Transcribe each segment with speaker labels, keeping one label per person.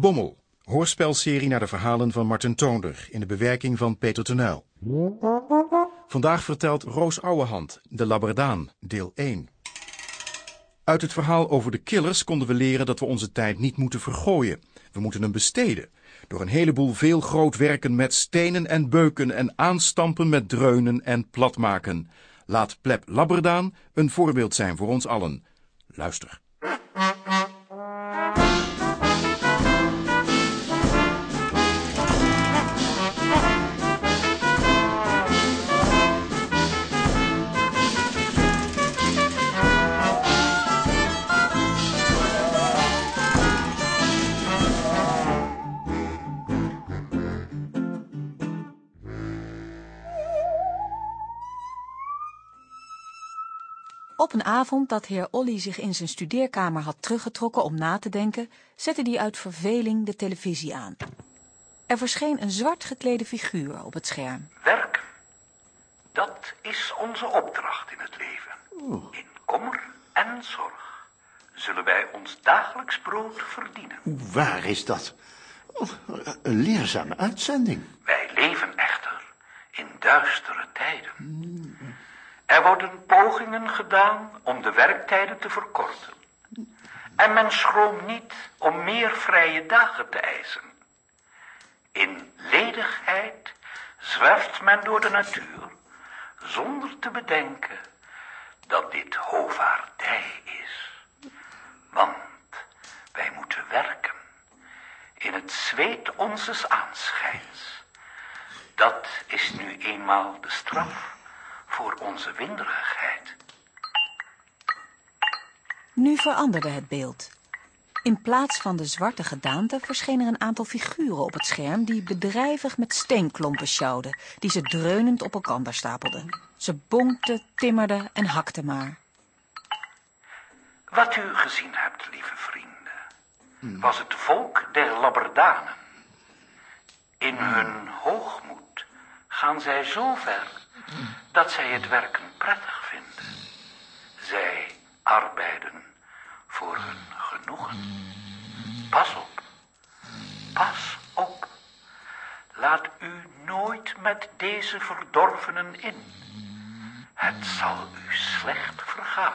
Speaker 1: Bommel, hoorspelserie naar de verhalen van Martin Toonder in de bewerking van Peter Tenuil. Vandaag vertelt Roos Ouwehand, De Labberdaan, deel 1. Uit het verhaal over de killers konden we leren dat we onze tijd niet moeten vergooien. We moeten hem besteden. Door een heleboel veel groot werken met stenen en beuken en aanstampen met dreunen en platmaken. Laat Pleb Labberdaan een voorbeeld zijn voor ons allen. Luister.
Speaker 2: Op een avond dat heer Olly zich in zijn studeerkamer had teruggetrokken om na te denken, zette hij uit verveling de televisie aan. Er verscheen een zwart geklede figuur op het scherm.
Speaker 3: Werken. Dat is onze opdracht in het leven. In kommer en zorg zullen wij ons dagelijks brood verdienen.
Speaker 4: Waar is dat? Oh, Een leerzame uitzending.
Speaker 3: Wij leven echter in duistere tijden. Er worden pogingen gedaan om de werktijden te verkorten. En men schroomt niet om meer vrije dagen te eisen. In ledigheid zwerft men door de natuur, zonder te bedenken dat dit hovaardij is. Want wij moeten werken in het zweet onzes aanschijns. Dat is nu eenmaal de straf voor onze winderigheid.
Speaker 2: Nu veranderde het beeld. In plaats van de zwarte gedaante verschenen er een aantal figuren op het scherm die bedrijvig met steenklompen sjouwden, die ze dreunend op elkaar stapelden. Ze bonkten, timmerden en hakten maar.
Speaker 3: Wat u gezien hebt, lieve vrienden, was het volk der Labberdanen. In hun hoogmoed gaan zij zo ver dat zij het werken prettig vinden. Zij arbeiden voor hun genoegen. Pas op, pas op. Laat u nooit met deze verdorvenen in. Het zal u slecht vergaan.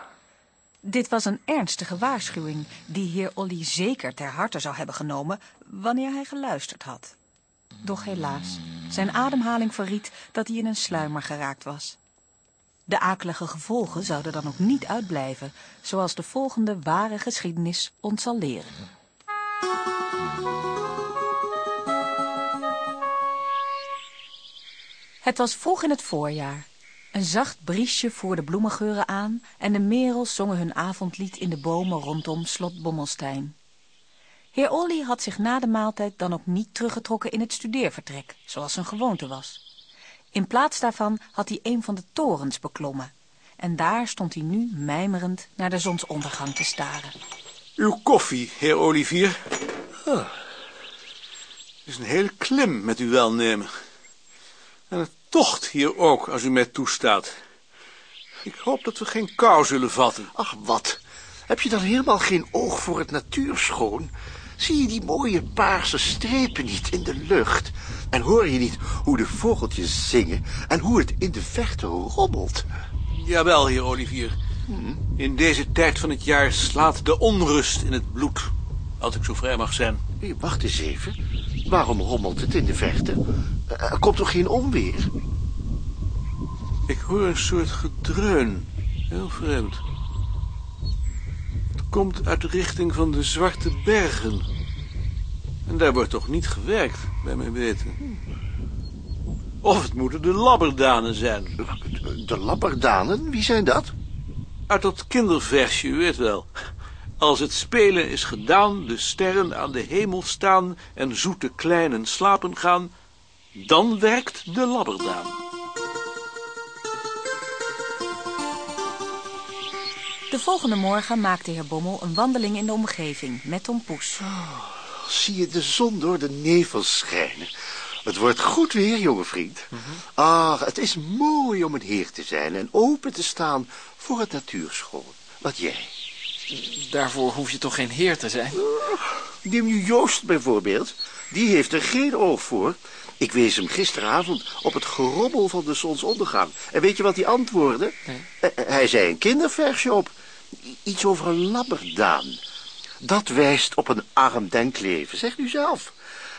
Speaker 2: Dit was een ernstige waarschuwing die heer Olly zeker ter harte zou hebben genomen wanneer hij geluisterd had. Doch helaas, zijn ademhaling verried dat hij in een sluimer geraakt was. De akelige gevolgen zouden dan ook niet uitblijven, zoals de volgende ware geschiedenis ons zal leren. Het was vroeg in het voorjaar. Een zacht briesje voerde bloemengeuren aan en de merels zongen hun avondlied in de bomen rondom slot Bommelstein. Heer Olly had zich na de maaltijd dan ook niet teruggetrokken in het studeervertrek, zoals zijn gewoonte was. In plaats daarvan had hij een van de torens beklommen. En daar stond hij nu mijmerend naar de zonsondergang te staren.
Speaker 5: Uw koffie, heer Olivier. Ah. Het is een hele klim met uw welnemen. En het tocht hier ook, als u mij toestaat. Ik hoop dat we geen kou zullen vatten.
Speaker 4: Ach, wat. Heb je dan helemaal geen oog voor het natuurschoon? Zie je die mooie paarse strepen niet in de lucht? En hoor je niet hoe de vogeltjes zingen en hoe het in de verte rommelt?
Speaker 5: Jawel, heer Olivier. In deze tijd van het jaar slaat de onrust in het bloed. Als ik zo vrij mag zijn.
Speaker 4: Wacht eens even. Waarom rommelt het in de verte? Eh, Er komt toch geen onweer?
Speaker 5: Ik hoor een soort gedreun. Heel vreemd. Komt uit de richting van de Zwarte Bergen. En daar wordt toch niet gewerkt, bij mijn weten. Of het moeten de Labberdanen zijn.
Speaker 4: De Labberdanen, wie zijn dat?
Speaker 5: Uit dat kinderversje, u weet wel. Als het spelen is gedaan, de sterren aan de hemel staan... en zoete kleinen slapen gaan... dan werkt de Labberdaan.
Speaker 2: De volgende morgen maakte heer Bommel een wandeling in de omgeving met Tom Poes.
Speaker 4: Zie je de zon door de nevels schijnen? Het wordt goed weer, jonge vriend. Ah, het is mooi om een heer te zijn en open te staan voor het natuurschoon. Wat jij?
Speaker 6: Daarvoor hoef je toch geen heer te zijn?
Speaker 4: Neem nu Joost bijvoorbeeld. Die heeft er geen oog voor. Ik wees hem gisteravond op het gerobbel van de zonsondergang. En weet je wat hij antwoordde? Eh, eh, Hij zei een kinderversje op. Iets over een labberdaan. Dat wijst op een arm denkleven, zeg nu zelf.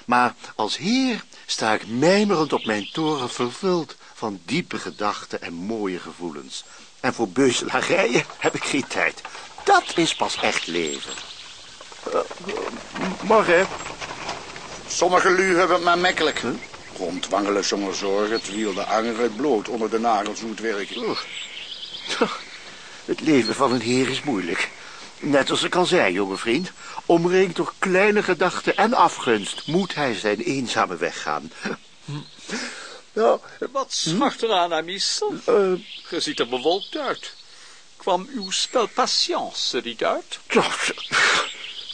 Speaker 4: Maar als heer sta ik mijmerend op mijn toren vervuld van diepe gedachten en mooie gevoelens. En voor beuzelarijen heb ik geen tijd. Dat is pas echt leven. Eh, Morgen.
Speaker 7: Sommige lui hebben het maar makkelijk. Rondwangelen zonder zorgen, terwijl de angeren bloot onder de nagels doet werken.
Speaker 4: Het leven van een heer is moeilijk. Net als ik al zei, jonge vriend. Omringd door kleine gedachten en afgunst... moet hij zijn eenzame weg gaan. Nou,
Speaker 8: Wat schacht eraan, Amis?
Speaker 4: eh,
Speaker 8: Je ziet er bewolkt uit. Kwam uw spel patience niet uit?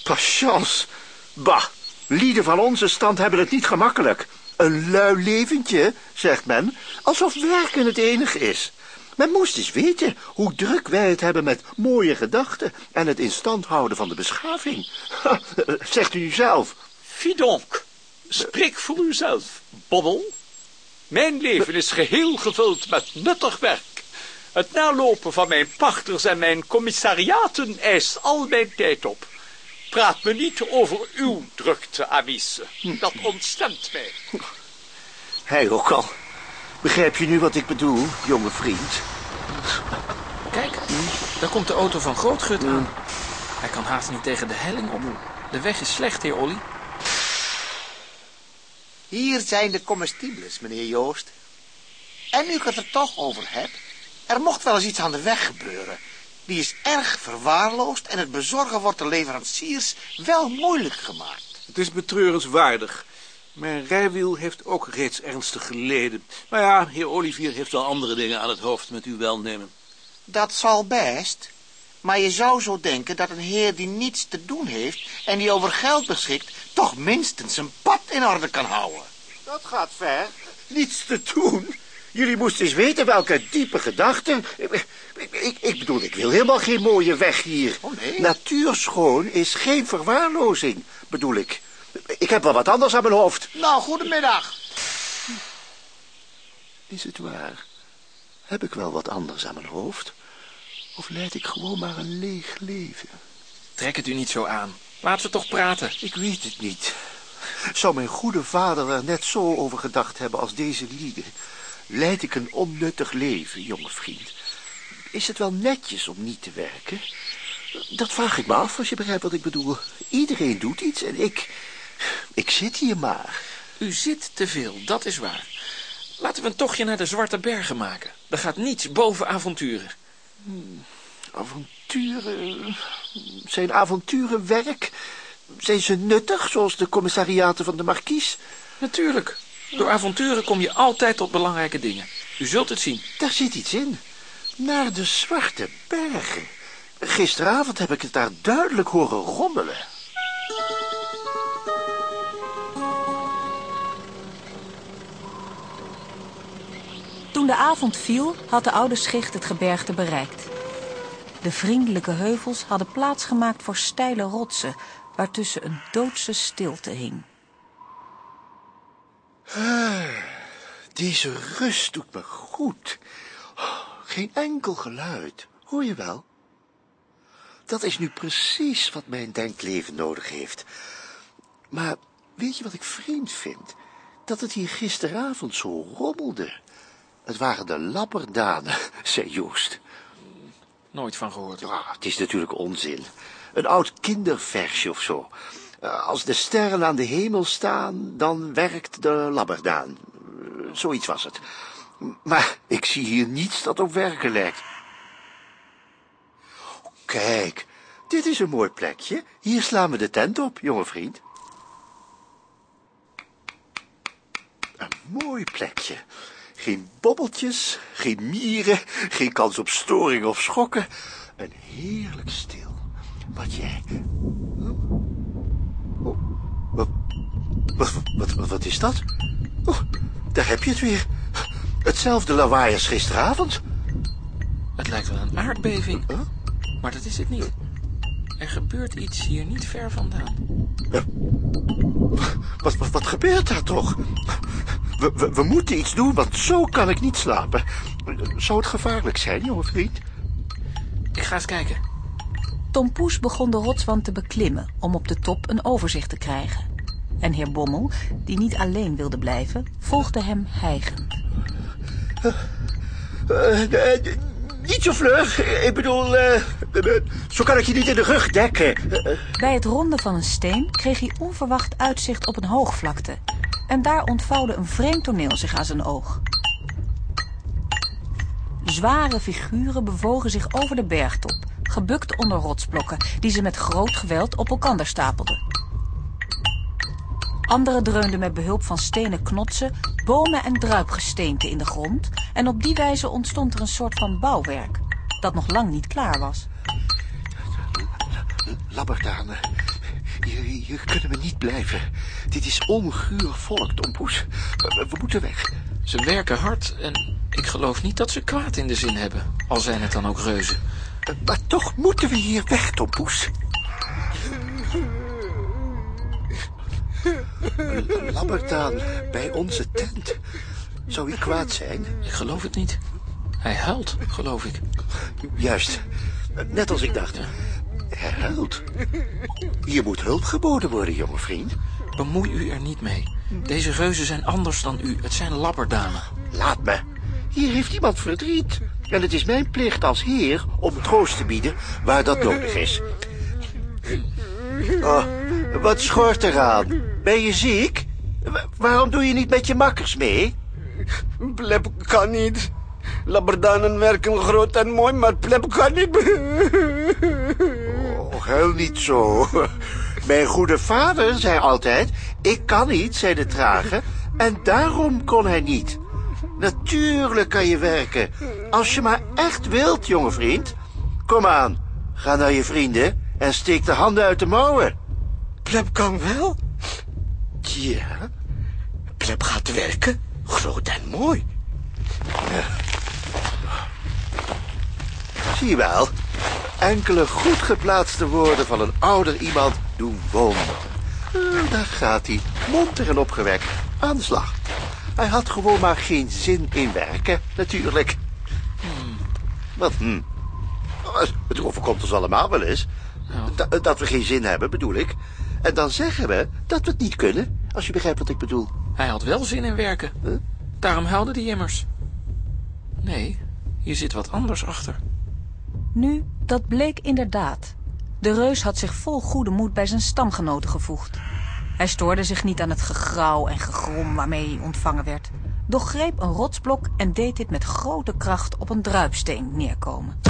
Speaker 4: patience. Bah, lieden van onze stand hebben het niet gemakkelijk. Een lui leventje, zegt men, alsof werken het enige is. Men moest eens weten hoe druk wij het hebben met mooie gedachten... en het in stand houden van de beschaving. Zegt u zelf.
Speaker 8: Fi donc, spreek voor uzelf, bobbel. Mijn leven is geheel gevuld met nuttig werk. Het nalopen van mijn pachters en mijn commissariaten eist al mijn tijd op. Praat me niet over uw drukte, Amice. Dat ontstemt mij.
Speaker 4: Hij ook al. Begrijp je nu wat ik bedoel, jonge vriend?
Speaker 6: Kijk, daar komt de auto van Grootgut aan. Hij kan haast niet tegen de helling op. De weg is slecht, heer Olly.
Speaker 9: Hier zijn de comestibles, meneer Joost. En nu ik het er toch over heb, er mocht wel eens iets aan de weg gebeuren. Die is erg verwaarloosd en het bezorgen wordt de leveranciers wel moeilijk gemaakt.
Speaker 5: Het is betreurenswaardig. Mijn rijwiel heeft ook reeds ernstig geleden. Maar ja, heer Olivier heeft wel andere dingen aan het hoofd met uw welnemen.
Speaker 9: Dat zal best, maar je zou zo denken dat een heer die niets te doen heeft en die over geld beschikt, toch minstens zijn pad in orde kan houden.
Speaker 4: Dat gaat ver. Niets te doen. Jullie moesten eens weten welke diepe gedachten... Ik, ik, ik bedoel, ik wil helemaal geen mooie weg hier.
Speaker 9: Oh, nee?
Speaker 4: Natuurschoon is geen verwaarlozing, bedoel ik. Ik heb wel wat anders aan mijn hoofd.
Speaker 9: Nou, goedemiddag.
Speaker 4: Is het waar? Heb ik wel wat anders aan mijn hoofd? Of leid ik gewoon maar een leeg leven?
Speaker 6: Trek het u niet zo aan. Laten we toch praten.
Speaker 4: Ik weet het niet. Zou mijn goede vader er net zo over gedacht hebben als deze lieden? Leid ik een onnuttig leven, jonge vriend? Is het wel netjes om niet te werken? Dat vraag ik me af, als je begrijpt wat ik bedoel. Iedereen doet iets en ik... Ik zit hier maar.
Speaker 6: U zit te veel, dat is waar. Laten we een tochtje naar de Zwarte Bergen maken. Er gaat niets boven avonturen.
Speaker 4: Avonturen... Zijn avonturen werk? Zijn ze nuttig, zoals de commissariaten van de markies?
Speaker 6: Natuurlijk. Door avonturen kom je altijd tot belangrijke dingen. U zult het zien.
Speaker 4: Daar zit iets in. Naar de Zwarte Bergen. Gisteravond heb ik het daar duidelijk horen rommelen.
Speaker 2: Toen de avond viel, had de oude schicht het gebergte bereikt. De vriendelijke heuvels hadden plaats gemaakt voor steile rotsen, waartussen een doodse stilte hing.
Speaker 4: Deze rust doet me goed. Geen enkel geluid, hoor je wel? Dat is nu precies wat mijn denkleven nodig heeft. Maar weet je wat ik vreemd vind? Dat het hier gisteravond zo rommelde. Het waren de lapperdanen, zei Joost.
Speaker 6: Nooit van gehoord.
Speaker 4: Ja, het is natuurlijk onzin. Een oud kinderversje of zo. Eh, Als de sterren aan de hemel staan, dan werkt de labberdaan. Eh, Zoiets was het. Maar ik zie hier niets dat op werken lijkt. Kijk, dit is een mooi plekje. Hier slaan we de tent op, jonge vriend. Een mooi plekje. Geen bobbeltjes, geen mieren, geen kans op storing of schokken. Een heerlijk stil. Wat jij... Oh, wat, wat, wat, wat, wat is dat? Oh, daar heb je het weer. Hetzelfde lawaai als gisteravond.
Speaker 6: Het lijkt wel een aardbeving.
Speaker 4: Huh?
Speaker 6: Maar dat is het niet. Er gebeurt iets hier niet ver vandaan.
Speaker 4: Wat, wat, wat gebeurt daar toch? We, we, we moeten iets doen, want zo kan ik niet slapen. Zou het gevaarlijk zijn, jonge vriend?
Speaker 6: Ik ga eens kijken.
Speaker 2: Tom Poes begon de rotswand te beklimmen om op de top een overzicht te krijgen. En heer Bommel, die niet alleen wilde blijven, volgde hem hijgend.
Speaker 4: Eh, eh, niet zo vlug. Ik bedoel, eh, eh, zo kan ik je niet in de rug dekken. Eh, eh,
Speaker 2: Bij het ronden van een steen kreeg hij onverwacht uitzicht op een hoogvlakte. En daar ontvouwde een vreemd toneel zich aan zijn oog. Zware figuren bewogen zich over de bergtop, gebukt onder rotsblokken, die ze met groot geweld op elkander stapelden. Anderen dreunden met behulp van stenen knotsen, bomen en druipgesteenten in de grond en op die wijze ontstond er een soort van bouwwerk, dat nog lang niet klaar was.
Speaker 4: Labberdane, hier, hier kunnen we niet blijven. Dit is onguur volk, Tompoes. We, we moeten weg.
Speaker 6: Ze werken hard en ik geloof niet dat ze kwaad in de zin hebben. Al zijn het dan ook reuzen.
Speaker 4: Eh, Maar toch moeten we hier weg, Tompoes. Labberdaan, bij onze tent. Zou hij kwaad zijn?
Speaker 6: Ik geloof het niet. Hij huilt, geloof ik.
Speaker 4: Juist. Net als ik dacht. Hij huilt. Hier moet hulp geboden worden, jonge vriend.
Speaker 6: Bemoei u er niet mee. Deze reuzen zijn anders dan u. Het zijn labberdamen.
Speaker 4: Laat me. Hier heeft iemand verdriet. En het is mijn plicht als heer om troost te bieden waar dat nodig is. Oh, wat schort eraan? Ben je ziek? Wa- waarom doe je niet met je makkers mee?
Speaker 10: Pleb kan niet. Labberdanen werken groot en mooi, maar pleb kan niet.
Speaker 4: Oh, huil niet zo. Mijn goede vader zei altijd... Ik kan niet, zei de trage. En daarom kon hij niet. Natuurlijk kan je werken. Als je maar echt wilt, jonge vriend. Kom aan, ga naar je vrienden... en steek de handen uit de mouwen.
Speaker 10: Pleb kan wel.
Speaker 4: Ja,
Speaker 10: Pleb gaat werken, groot en mooi.
Speaker 4: zie je wel. Enkele goed geplaatste woorden van een ouder iemand doen wonderen. Eh, Daar gaat hij, monter en opgewekt, aan de slag. Hij had gewoon maar geen zin in werken, natuurlijk. Wat, hm? Het overkomt ons allemaal wel eens. Da- dat we geen zin hebben, bedoel ik. En dan zeggen we dat we het niet kunnen, als je begrijpt wat ik bedoel.
Speaker 6: Hij had wel zin in werken.
Speaker 4: Huh?
Speaker 6: Daarom huilde die immers. Nee, hier zit wat anders achter.
Speaker 2: Nu, dat bleek inderdaad. De reus had zich vol goede moed bij zijn stamgenoten gevoegd. Hij stoorde zich niet aan het gegrauw en gegrom waarmee hij ontvangen werd. Doch greep een rotsblok en deed dit met grote kracht op een druipsteen neerkomen.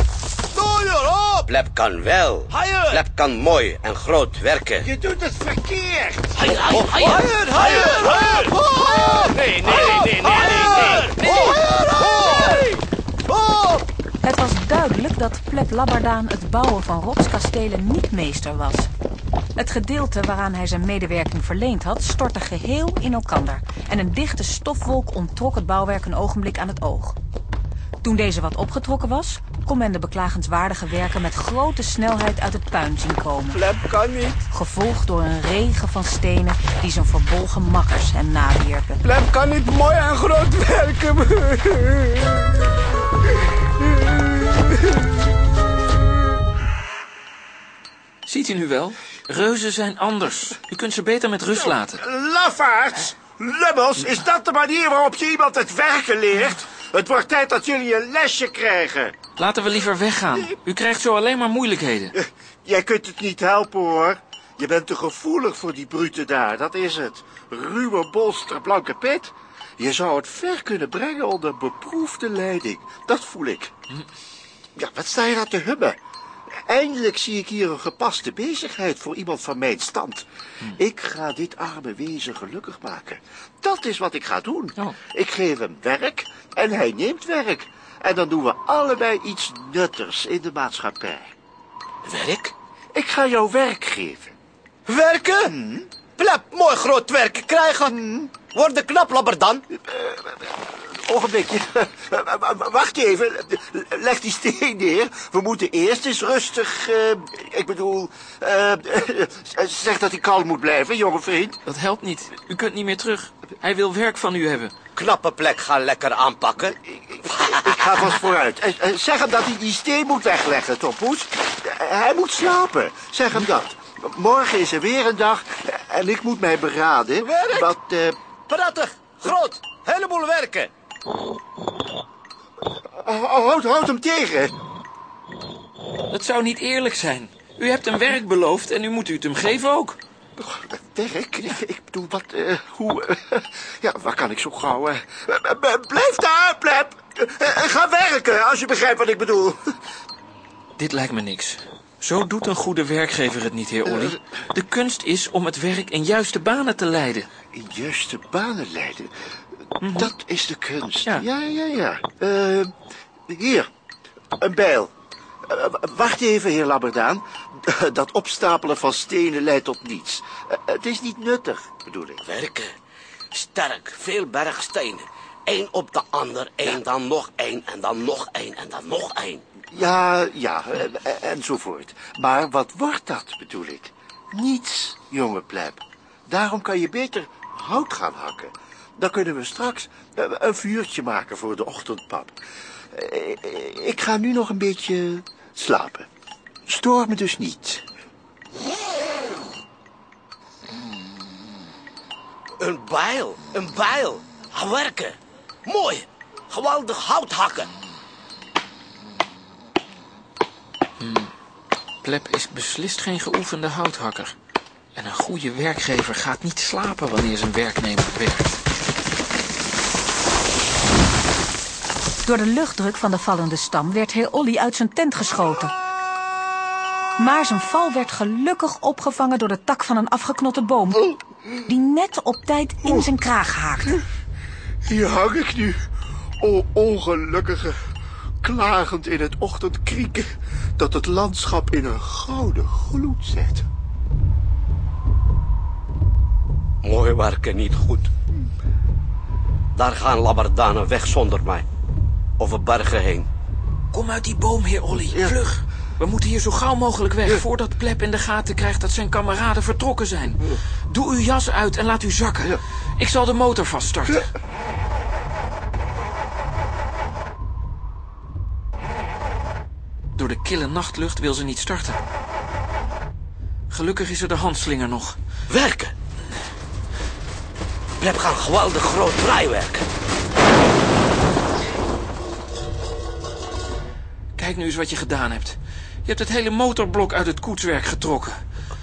Speaker 10: Pleb kan wel. Pleb kan mooi en groot werken.
Speaker 4: Je doet het verkeerd!
Speaker 10: Nee, nee, nee, nee, nee, nee.
Speaker 2: Het was duidelijk dat Pleb Labberdaan het bouwen van rotskastelen niet meester was. Het gedeelte waaraan hij zijn medewerking verleend had, stortte geheel in elkander. En een dichte stofwolk onttrok het bouwwerk een ogenblik aan het oog. Toen deze wat opgetrokken was, kon men de beklagenswaardige werken met grote snelheid uit het puin zien komen.
Speaker 10: Pleb kan niet.
Speaker 2: Gevolgd door een regen van stenen die zijn verbolgen makkers hem nawierpen.
Speaker 10: Pleb kan niet mooi en groot werken.
Speaker 6: Ziet u nu wel? Reuzen zijn anders. U kunt ze beter met rust laten.
Speaker 4: Lafaards! Lummels, is dat de manier waarop je iemand het werken leert? Het wordt tijd dat jullie een lesje krijgen.
Speaker 6: Laten we liever weggaan. U krijgt zo alleen maar moeilijkheden.
Speaker 4: Eh, Jij kunt het niet helpen, hoor. Je bent te gevoelig voor die brute daar, dat is het. Ruwe bolster, blanke pit. Je zou het ver kunnen brengen onder beproefde leiding. Dat voel ik. Ja, wat sta je nou te hubben? Eindelijk zie ik hier een gepaste bezigheid voor iemand van mijn stand. Ik ga dit arme wezen gelukkig maken. Dat is wat ik ga doen.
Speaker 6: Oh.
Speaker 4: Ik geef hem werk en hij neemt werk. En dan doen we allebei iets nuttigs in de maatschappij.
Speaker 10: Werk?
Speaker 4: Ik ga jou werk geven.
Speaker 10: Werken? Pleb mooi groot werk krijgen. Word de knap, Labberdan.
Speaker 4: Ogenblikje. Wacht even. Leg die steen neer. We moeten eerst eens rustig... eh, ik bedoel... eh, zeg dat hij kalm moet blijven, jonge vriend.
Speaker 6: Dat helpt niet. U kunt niet meer terug. Hij wil werk van u hebben.
Speaker 10: Knappe plek gaan lekker aanpakken.
Speaker 4: Ik ga vast vooruit. Eh, Zeg hem dat hij die steen moet wegleggen, Toppoes. Hij moet slapen. Zeg hem dat. Morgen is er weer een dag en ik moet mij beraden.
Speaker 10: Werk?
Speaker 4: Wat, eh,
Speaker 10: Prettig, groot, heleboel werken.
Speaker 4: Houd, houd hem tegen.
Speaker 6: Het zou niet eerlijk zijn. U hebt hem werk beloofd en nu moet u het hem geven ook.
Speaker 4: Werk? Ik, ik bedoel, wat, eh, hoe, eh, ja, waar kan ik zo gauw, eh, blijf daar, pleb. Ga werken, als je begrijpt wat ik bedoel.
Speaker 6: Dit lijkt me niks. Zo doet een goede werkgever het niet, heer Olly. De kunst is om het werk in juiste banen te leiden.
Speaker 4: In juiste banen leiden, dat is de kunst.
Speaker 6: Ja.
Speaker 4: ja, ja. ja. Eh, hier, een bijl. Eh, wacht even, heer Labberdaan. Dat opstapelen van stenen leidt tot niets. Eh, het is niet nuttig, bedoel ik.
Speaker 10: Werken. Sterk, veel bergstenen. Eén op de ander, één, dan nog één, en dan nog één, en dan nog één.
Speaker 4: Ja, ja, en, enzovoort. Maar wat wordt dat, bedoel ik? Niets, jonge pleb. Daarom kan je beter hout gaan hakken. Dan kunnen we straks eh, een vuurtje maken voor de ochtendpap. Eh, Ik ga nu nog een beetje slapen. Stoor me dus niet.
Speaker 10: Een bijl, een bijl. Werken. Mooi. Geweldig hout hakken.
Speaker 6: Pleb is beslist geen geoefende houthakker. En een goede werkgever gaat niet slapen wanneer zijn werknemer werkt.
Speaker 2: Door de luchtdruk van de vallende stam werd heer Olly uit zijn tent geschoten. Maar zijn val werd gelukkig opgevangen door de tak van een afgeknotte boom... die net op tijd in zijn kraag haakte.
Speaker 4: Hier hang ik nu, o ongelukkige, klagend in het ochtendkrieken... dat het landschap in een gouden gloed zet.
Speaker 10: Mooi werken, niet goed. Daar gaan labberdanen weg zonder mij. Over bergen heen.
Speaker 6: Kom uit die boom, heer Olly. Vlug. We moeten hier zo gauw mogelijk weg... voordat Pleb in de gaten krijgt dat zijn kameraden vertrokken zijn. Doe uw jas uit en laat u zakken. Ik zal de motor vaststarten. Door de kille nachtlucht wil ze niet starten. Gelukkig is er de handslinger nog.
Speaker 10: Werken. Pleb gaan geweldig groot draaiwerk.
Speaker 6: Kijk nu eens wat je gedaan hebt. Je hebt het hele motorblok uit het koetswerk getrokken.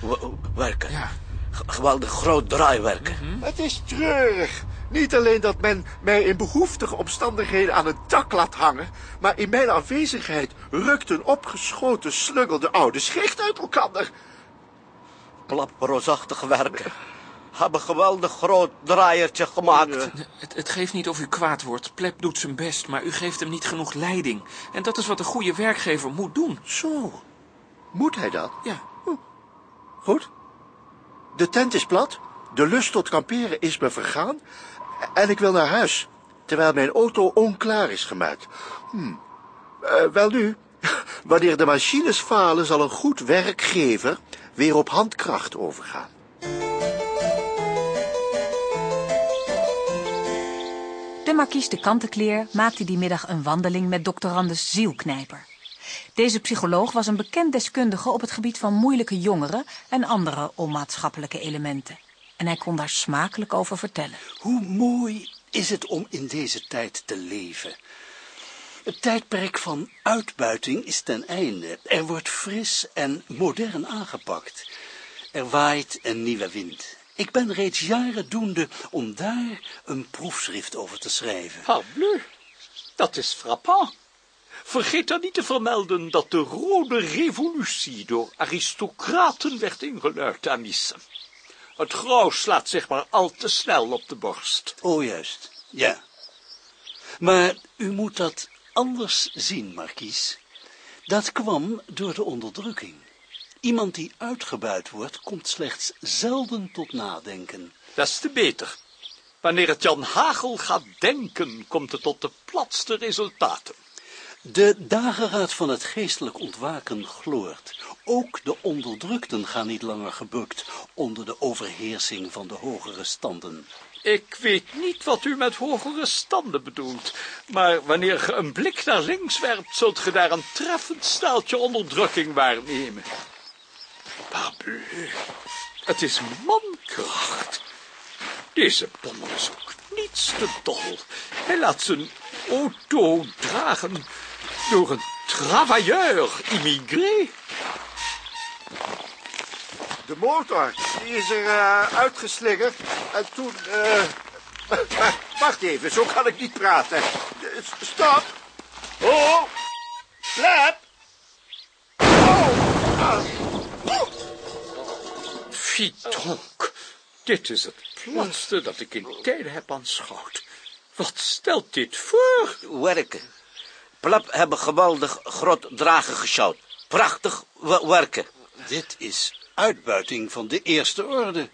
Speaker 10: W- werken.
Speaker 6: Ja.
Speaker 10: G- Geweldig groot draaiwerken.
Speaker 4: Het is treurig. Niet alleen dat men mij in behoeftige omstandigheden aan een tak laat hangen... maar in mijn afwezigheid rukt een opgeschoten slungel de oude schicht uit elkaar.
Speaker 10: Plapperosachtig werken. Hebben geweldig groot draaiertje gemaakt.
Speaker 6: Het, het geeft niet of u kwaad wordt. Pleb doet zijn best, maar u geeft hem niet genoeg leiding. En dat is wat een goede werkgever moet doen.
Speaker 4: Zo, moet hij dat?
Speaker 6: Ja,
Speaker 4: Goed. De tent is plat, de lust tot kamperen is me vergaan... en ik wil naar huis, terwijl mijn auto onklaar is gemaakt. Hm. Eh, wel nu, wanneer de machines falen... zal een goed werkgever weer op handkracht overgaan.
Speaker 2: De markies de Kantenkleer maakte die middag een wandeling met doctorandus Zielknijper. Deze psycholoog was een bekend deskundige op het gebied van moeilijke jongeren en andere onmaatschappelijke elementen. En hij kon daar smakelijk over vertellen.
Speaker 11: Hoe mooi is het om in deze tijd te leven. Het tijdperk van uitbuiting is ten einde. Er wordt fris en modern aangepakt. Er waait een nieuwe wind. Ik ben reeds jaren doende om daar een proefschrift over te schrijven.
Speaker 8: Parbleu, dat is frappant. Vergeet dan niet te vermelden dat de rode revolutie door aristocraten werd ingeluid aan Nice. Het grauw slaat zich maar al te snel op de borst.
Speaker 11: Oh, juist. Ja. Maar u moet dat anders zien, markies. Dat kwam door de onderdrukking. Iemand die uitgebuit wordt, komt slechts zelden tot nadenken.
Speaker 8: Dat is te beter. Wanneer het Jan Hagel gaat denken, komt het tot de platste resultaten.
Speaker 11: De dageraad van het geestelijk ontwaken gloort. Ook de onderdrukten gaan niet langer gebukt onder de overheersing van de hogere standen.
Speaker 8: Ik weet niet wat u met hogere standen bedoelt, maar wanneer ge een blik naar links werpt, zult ge daar een treffend staaltje onderdrukking waarnemen. Parbleu, het is mankracht. Deze bommel is ook niets te dol. Hij laat zijn auto dragen door een travailleur immigré.
Speaker 4: De motor, is er uh. En toen... Uh... Wacht even, zo kan ik niet praten. Stop! Oh! Flap! Oh!
Speaker 8: Fitonk, dit is het platste dat ik in tijden heb aanschouwd. Wat stelt dit voor?
Speaker 10: Werken. Plap hebben geweldig groot dragen gesjouwd. Prachtig werken.
Speaker 11: Dit is uitbuiting van de eerste orde.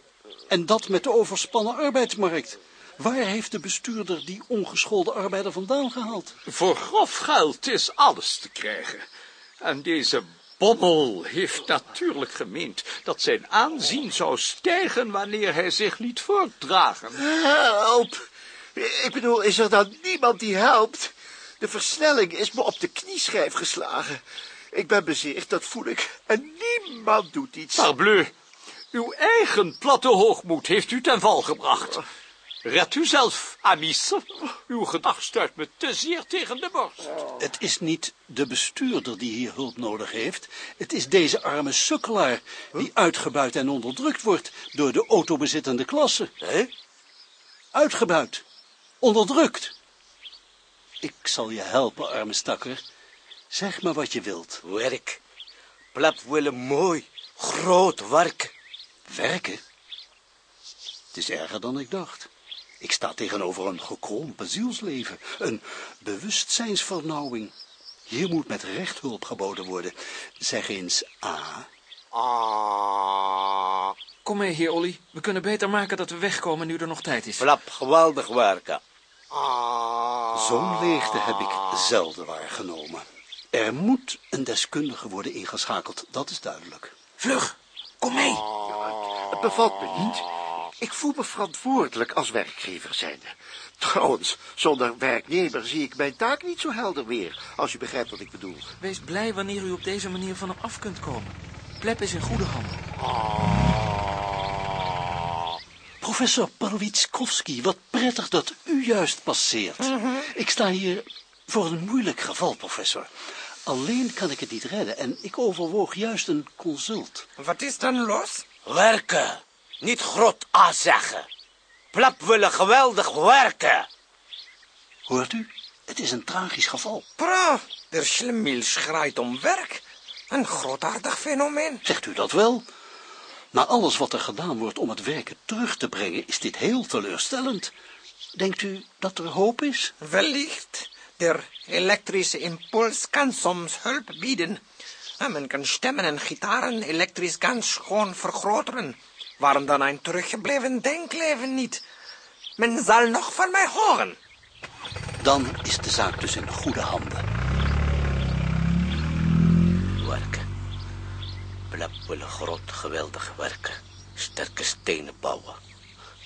Speaker 11: En dat met de overspannen arbeidsmarkt. Waar heeft de bestuurder die ongeschoolde arbeider vandaan gehaald?
Speaker 8: Voor grof geld is alles te krijgen. En deze Bommel heeft natuurlijk gemeend dat zijn aanzien zou stijgen wanneer hij zich liet voortdragen.
Speaker 4: Help! Ik bedoel, is er dan niemand die helpt? De versnelling is me op de knieschijf geslagen. Ik ben bezeerd, dat voel ik. En niemand doet iets.
Speaker 8: Parbleu, uw eigen platte hoogmoed heeft u ten val gebracht. Red u zelf, Amice. Uw gedag stuit me te zeer tegen de borst.
Speaker 11: Het is niet de bestuurder die hier hulp nodig heeft. Het is deze arme sukkelaar die uitgebuit en onderdrukt wordt door de autobezittende klasse.
Speaker 10: Hé?
Speaker 11: Uitgebuit. Onderdrukt. Ik zal je helpen, arme stakker. Zeg me wat je wilt.
Speaker 10: Werk. Plap willen mooi, groot werk.
Speaker 11: Werken? Het is erger dan ik dacht. Ik sta tegenover een gekrompen zielsleven, een bewustzijnsvernauwing. Hier moet met recht hulp geboden worden. Zeg eens A.
Speaker 6: Ah. Kom mee, heer Olly. We kunnen beter maken dat we wegkomen nu er nog tijd is.
Speaker 10: Plap, geweldig werken.
Speaker 11: Zo'n leegte heb ik zelden waargenomen. Er moet een deskundige worden ingeschakeld, dat is duidelijk.
Speaker 6: Vlug, kom mee.
Speaker 4: Het bevalt me niet. Ik voel me verantwoordelijk als werkgever zijnde. Trouwens, zonder werknemer zie ik mijn taak niet zo helder meer, als u begrijpt wat ik bedoel.
Speaker 6: Wees blij wanneer u op deze manier van hem af kunt komen. Plep is in goede handen.
Speaker 11: Professor Parwitskowski, wat prettig dat u juist passeert. Ik sta hier voor een moeilijk geval, professor. Alleen kan ik het niet redden en ik overwoog juist een consult.
Speaker 9: Wat is dan los?
Speaker 10: Werken. Niet groot A zeggen. Plap willen geweldig werken.
Speaker 11: Hoort u? Het is een tragisch geval.
Speaker 9: Pra, de schlemiel schrijt om werk. Een grootaardig fenomeen.
Speaker 11: Zegt u dat wel? Na alles wat er gedaan wordt om het werken terug te brengen, is dit heel teleurstellend. Denkt u dat er hoop is?
Speaker 9: Wellicht. Der elektrische impuls kan soms hulp bieden. Men kan stemmen en gitaren elektrisch ganz schoon vergroten. Waarom dan een teruggebleven denkleven niet? Men zal nog van mij horen.
Speaker 11: Dan is de zaak dus in goede handen.
Speaker 10: Werken. Plap willen groot, geweldig werken. Sterke stenen bouwen.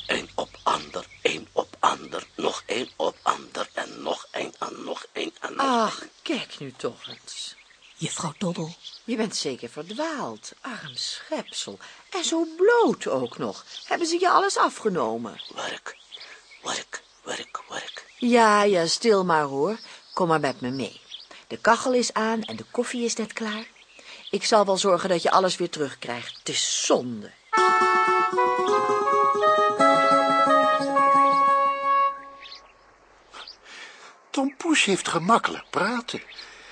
Speaker 10: Eén op ander, één op ander, nog één op ander en nog één en nog één en nog
Speaker 12: Ach, kijk nu toch eens.
Speaker 2: Juffrouw Doddel.
Speaker 12: Je bent zeker verdwaald, arm schepsel. En zo bloot ook nog. Hebben ze je alles afgenomen?
Speaker 10: Werk, werk, werk, werk.
Speaker 12: Ja, ja, stil maar hoor. Kom maar met me mee. De kachel is aan en de koffie is net klaar. Ik zal wel zorgen dat je alles weer terugkrijgt. Het is zonde.
Speaker 4: Tom Poes heeft gemakkelijk praten.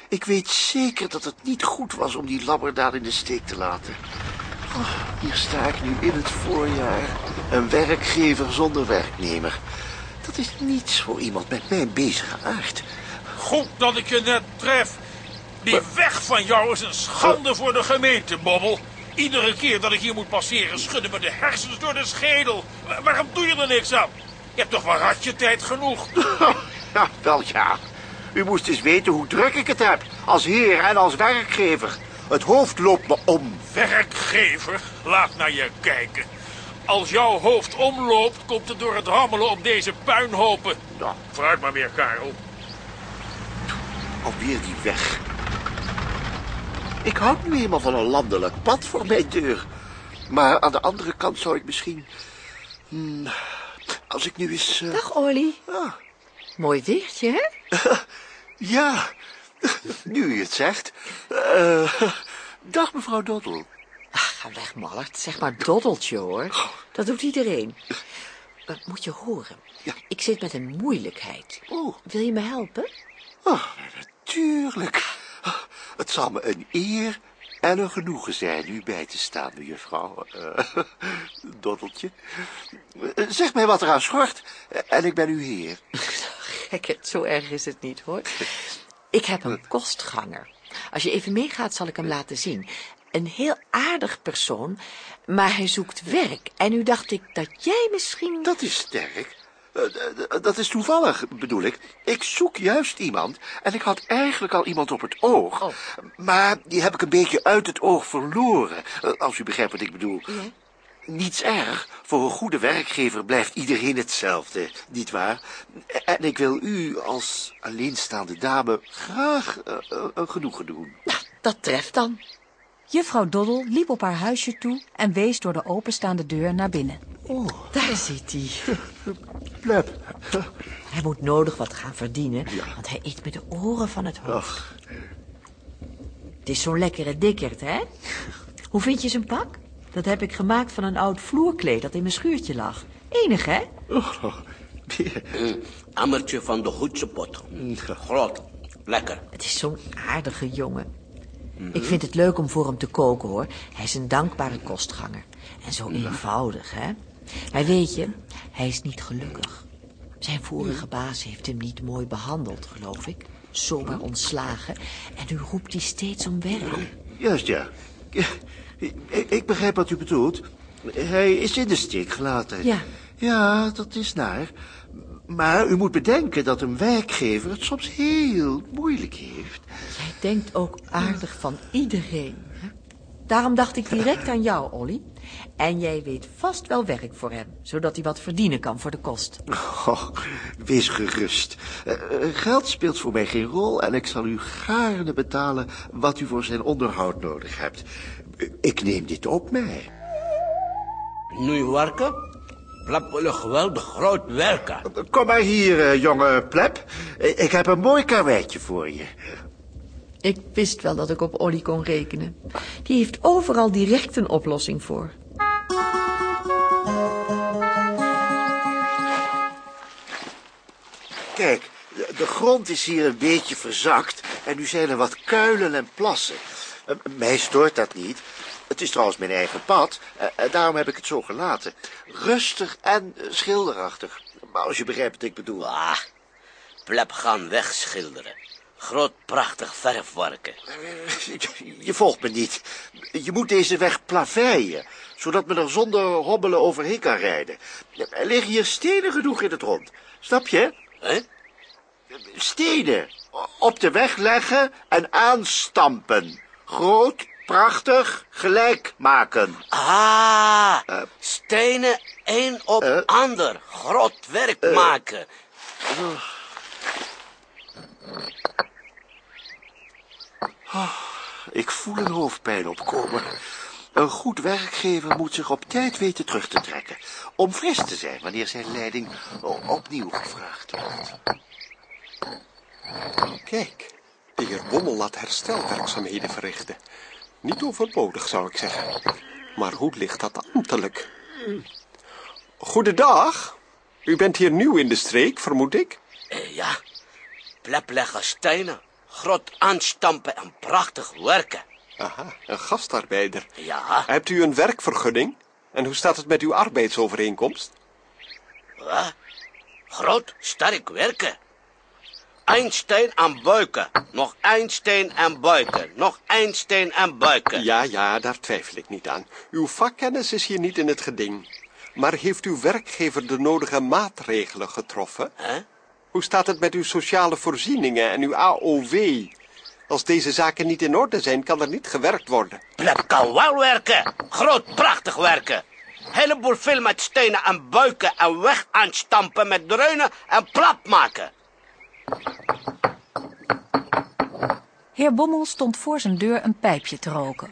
Speaker 4: Ik weet zeker dat het niet goed was om die labberdaan in de steek te laten. Oh, hier sta ik nu in het voorjaar. Een werkgever zonder werknemer. Dat is niets voor iemand met mijn bezige aard.
Speaker 13: Goed dat ik je net tref. Die weg van jou is een schande voor de gemeente, Bobbel. Iedere keer dat ik hier moet passeren schudden me de hersens door de schedel. Waarom doe je er niks aan? Je hebt toch wel ratje tijd genoeg?
Speaker 4: Ja, wel ja. U moest eens weten hoe druk ik het heb. Als heer en als werkgever. Het hoofd loopt me om.
Speaker 13: Werkgever, laat naar je kijken. Als jouw hoofd omloopt, komt het door het rammelen op deze puinhopen.
Speaker 4: Ja.
Speaker 13: Vooruit maar weer, Karel.
Speaker 4: Alweer die weg. Ik houd nu eenmaal van een landelijk pad voor mijn deur. Maar aan de andere kant zou ik misschien... Hmm, als ik nu eens... eh,
Speaker 12: Dag, Olly.
Speaker 4: ah,
Speaker 12: Mooi weertje, hè?
Speaker 4: ja, nu u het zegt. Eh, dag, mevrouw Doddel.
Speaker 12: Ach, ga weg, Mallert. Zeg maar doddeltje, hoor. Dat doet iedereen. Eh, moet je horen.
Speaker 4: Ja.
Speaker 12: Ik zit met een moeilijkheid.
Speaker 4: Oh,
Speaker 12: Wil je me helpen?
Speaker 4: oh, natuurlijk. Het zal me een eer en een genoegen zijn u bij te staan, juffrouw. eh Doddeltje. Zeg mij wat eraan schort en ik ben uw heer.
Speaker 12: Gekheid, zo erg is het niet, hoor. Ik heb een kostganger. Als je even meegaat, zal ik hem laten zien. Een heel aardig persoon, maar hij zoekt werk. En nu dacht ik dat jij misschien...
Speaker 4: Dat is sterk. Eh, d- d- Dat is toevallig, bedoel ik. Ik zoek juist iemand en ik had eigenlijk al iemand op het oog.
Speaker 12: Oh.
Speaker 4: Maar die heb ik een beetje uit het oog verloren. Eh, Als u begrijpt wat ik bedoel. Niets erg. Voor een goede werkgever blijft iedereen hetzelfde, nietwaar? En ik wil u als alleenstaande dame graag een genoegen doen.
Speaker 12: Nou, dat treft dan.
Speaker 2: Juffrouw Doddel liep op haar huisje toe en wees door de openstaande deur naar binnen.
Speaker 12: Daar zit hij.
Speaker 4: Plep.
Speaker 12: Hij moet nodig wat gaan verdienen, want hij eet met de oren van het hoofd. Het is zo'n lekkere dikkerd, hè? Hoe vind je zijn pak? Dat heb ik gemaakt van een oud vloerkleed dat in mijn schuurtje lag. Enig, hè?
Speaker 4: Oh.
Speaker 10: Een ammertje van de goedse pot. Groot. Lekker.
Speaker 12: Het is zo'n aardige jongen. Ik vind het leuk om voor hem te koken, hoor. Hij is een dankbare kostganger. En zo eenvoudig, hè? Maar weet je, hij is niet gelukkig. Zijn vorige baas heeft hem niet mooi behandeld, geloof ik. Zomaar ontslagen. En nu roept hij steeds om werk.
Speaker 4: Juist, ja. Ik, ik begrijp wat u bedoelt. Hij is in de steek gelaten.
Speaker 12: Ja.
Speaker 4: Ja, dat is naar. Maar u moet bedenken dat een werkgever het soms heel moeilijk heeft.
Speaker 12: Hij denkt ook aardig van iedereen. hè? Daarom dacht ik direct aan jou, Olly. En jij weet vast wel werk voor hem, zodat hij wat verdienen kan voor de kost.
Speaker 4: Oh, wees gerust. Eh, eh, geld speelt voor mij geen rol en ik zal u gaarne betalen wat u voor zijn onderhoud nodig hebt. Ik neem dit op mij.
Speaker 10: Nu werken? Plap willen geweldig groot werken.
Speaker 4: Kom maar hier, eh, jonge pleb. Eh, Ik heb een mooi karweitje voor je.
Speaker 12: Ik wist wel dat ik op Olly kon rekenen. Die heeft overal direct een oplossing voor.
Speaker 4: Kijk, de, de grond is hier een beetje verzakt en nu zijn er wat kuilen en plassen. Eh, mij stoort dat niet. Het is trouwens mijn eigen pad, eh, en daarom heb ik het zo gelaten. Rustig en eh, schilderachtig. Maar als je begrijpt wat ik bedoel.
Speaker 10: Ah, plep gaan wegschilderen. Groot prachtig verfwerken.
Speaker 4: Je, volgt me niet. Je moet deze weg plaveien, zodat men er zonder hobbelen overheen kan rijden. Er liggen hier stenen genoeg in het rond. Snap je?
Speaker 10: Hè?
Speaker 4: Stenen. Op de weg leggen en aanstampen. Groot, prachtig, gelijk maken.
Speaker 10: Ah, stenen een op
Speaker 4: Eh?
Speaker 10: ander. Groot werk maken.
Speaker 4: Ik voel een hoofdpijn opkomen. Een goed werkgever moet zich op tijd weten terug te trekken. Om fris te zijn wanneer zijn leiding opnieuw gevraagd wordt.
Speaker 14: Kijk, de heer Bommel laat herstelwerkzaamheden verrichten. Niet overbodig, zou ik zeggen. Maar hoe ligt dat ambtelijk? Goedendag. U bent hier nieuw in de streek, vermoed ik?
Speaker 10: Eh, ja, plep leggen stenen. Groot aanstampen en prachtig werken.
Speaker 14: Aha, een gastarbeider.
Speaker 10: Ja,
Speaker 14: Hebt u een werkvergunning? En hoe staat het met uw arbeidsovereenkomst?
Speaker 10: wat? Groot, sterk werken. Eén steen aan buiken. Nog één steen aan buiken. Nog één steen aan buiken.
Speaker 14: Ja, ja, daar twijfel ik niet aan. Uw vakkennis is hier niet in het geding. Maar heeft uw werkgever de nodige maatregelen getroffen? Hoe staat het met uw sociale voorzieningen en uw AOW? Als deze zaken niet in orde zijn, kan er niet gewerkt worden.
Speaker 10: Pleb kan wel werken. Groot, prachtig werken. Heleboel veel met stenen en buiken en weg aanstampen met dreunen en plat maken.
Speaker 2: Heer Bommel stond voor zijn deur een pijpje te roken.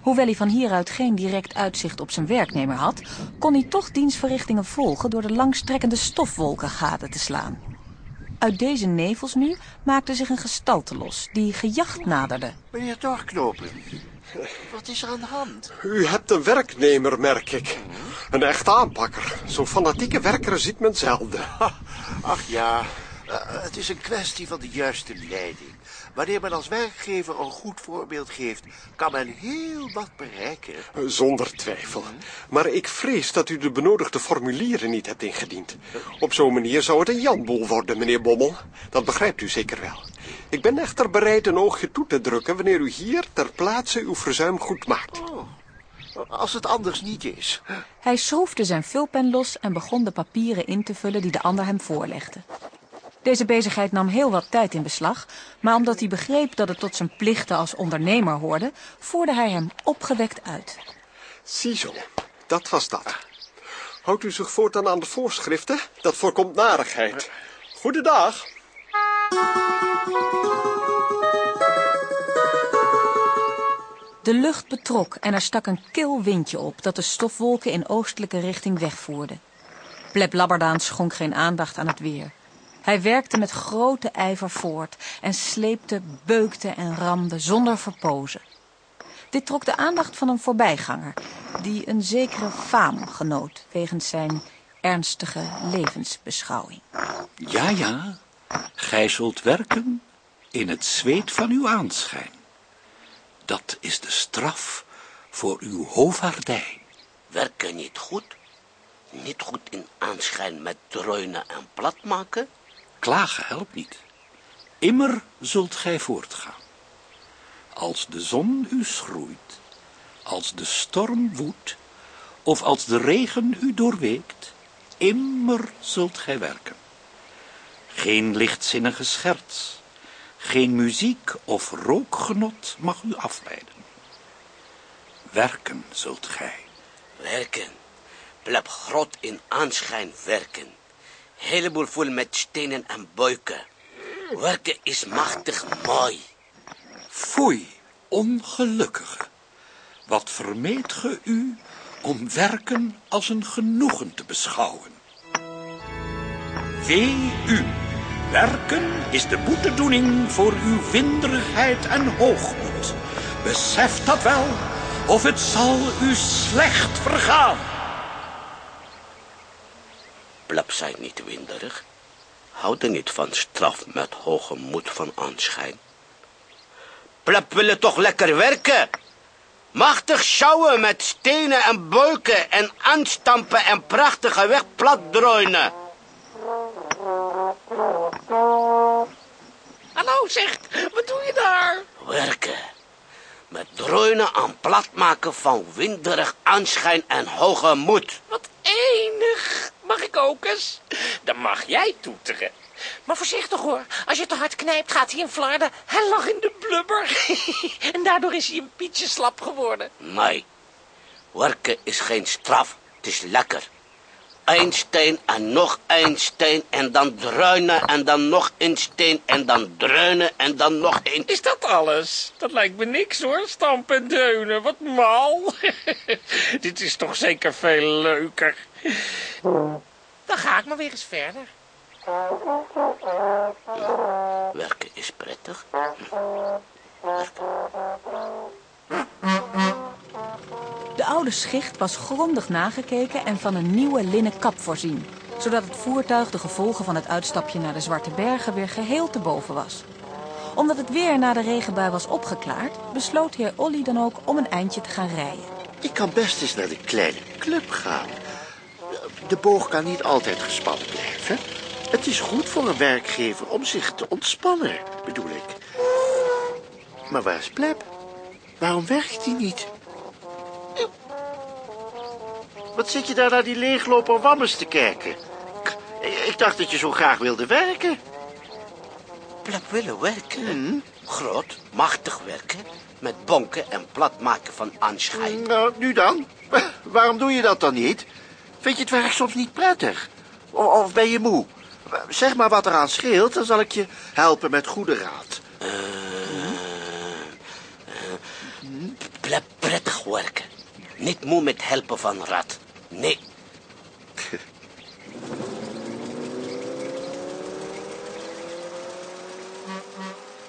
Speaker 2: Hoewel hij van hieruit geen direct uitzicht op zijn werknemer had, kon hij toch dienstverrichtingen volgen door de langstrekkende stofwolken gade te slaan. Uit deze nevels nu maakte zich een gestalte los, die gejacht naderde.
Speaker 4: Meneer Dorknopen, wat is er aan de hand?
Speaker 14: U hebt een werknemer, merk ik. Een echte aanpakker. Zo'n fanatieke werker ziet men zelden.
Speaker 4: Ach ja, het is een kwestie van de juiste leiding. Wanneer men als werkgever een goed voorbeeld geeft, kan men heel wat bereiken.
Speaker 14: Zonder twijfel. Maar ik vrees dat u de benodigde formulieren niet hebt ingediend. Op zo'n manier zou het een janboel worden, meneer Bommel. Dat begrijpt u zeker wel. Ik ben echter bereid een oogje toe te drukken wanneer u hier ter plaatse uw verzuim goed maakt.
Speaker 4: Als het anders niet is.
Speaker 2: Hij schroefde zijn vulpen los en begon de papieren in te vullen die de ander hem voorlegde. Deze bezigheid nam heel wat tijd in beslag, maar omdat hij begreep dat het tot zijn plichten als ondernemer hoorde, voerde hij hem opgewekt uit.
Speaker 14: Ziezo, dat was dat. Houdt u zich voortaan aan de voorschriften? Dat voorkomt narigheid. Goedendag.
Speaker 2: De lucht betrok en er stak een kil windje op dat de stofwolken in oostelijke richting wegvoerde. Pleb Labberdaan schonk geen aandacht aan het weer. Hij werkte met grote ijver voort en sleepte, beukte en ramde zonder verpozen. Dit trok de aandacht van een voorbijganger, die een zekere faam genoot wegens zijn ernstige levensbeschouwing.
Speaker 3: Ja, ja, gij zult werken in het zweet van uw aanschijn. Dat is de straf voor uw hovaardij.
Speaker 10: Werken niet goed? Niet goed in aanschijn met dreunen en plat maken?
Speaker 3: Klagen helpt niet. Immer zult gij voortgaan. Als de zon u schroeit, als de storm woedt, of als de regen u doorweekt, immer zult gij werken. Geen lichtzinnige scherts, geen muziek of rookgenot mag u afleiden. Werken zult gij.
Speaker 10: Werken. Pleb grot in aanschijn werken. Heleboel vol met stenen en buiken. Werken is machtig mooi.
Speaker 3: Foei, ongelukkige. Wat vermeet ge u om werken als een genoegen te beschouwen? Wee u, werken is de boetedoening voor uw winderigheid en hoogmoed. Besef dat wel, of het zal u slecht vergaan.
Speaker 10: Pleb zijn niet winderig. Houden niet van straf met hoge moed van aanschijn. Pleb willen toch lekker werken. Machtig sjouwen met stenen en buiken en aanstampen en prachtige weg platdreunen.
Speaker 15: Hallo zeg, wat doe je daar?
Speaker 10: Werken. Met dreunen aan plat maken van winderig aanschijn en hoge moed.
Speaker 15: Wat enig. Mag ik ook eens? Dan mag jij toeteren. Maar voorzichtig hoor, als je te hard knijpt gaat hij in flarden. Hij lag in de blubber. en daardoor is hij een pietje slap geworden.
Speaker 10: Nee, werken is geen straf, het is lekker. Eén steen en nog één steen en dan dreunen en dan nog een steen en dan dreunen en dan nog één.
Speaker 15: Is dat alles? Dat lijkt me niks hoor, stampen en deunen, wat mal. Dit is toch zeker veel leuker. Dan ga ik maar weer eens verder.
Speaker 10: Werken is prettig.
Speaker 2: De oude schicht was grondig nagekeken en van een nieuwe linnen kap voorzien, zodat het voertuig de gevolgen van het uitstapje naar de Zwarte Bergen weer geheel te boven was. Omdat het weer na de regenbui was opgeklaard, besloot heer Olly dan ook om een eindje te gaan rijden.
Speaker 4: Ik kan best eens naar de kleine club gaan. De boog kan niet altijd gespannen blijven. Het is goed voor een werkgever om zich te ontspannen, bedoel ik. Maar waar is Pleb? Waarom werkt hij niet? Wat zit je daar naar die leegloper wammes te kijken? Ik, dacht dat je zo graag wilde werken.
Speaker 10: Plap willen werken? Groot, machtig werken. Met bonken en platmaken van aanschijn.
Speaker 4: Nou, nu dan? Waarom doe je dat dan niet? Vind je het werk soms niet prettig? Of ben je moe? Zeg maar wat eraan scheelt, dan zal ik je helpen met goede raad.
Speaker 10: Plap prettig werken. Niet moe met helpen van rat. Nee.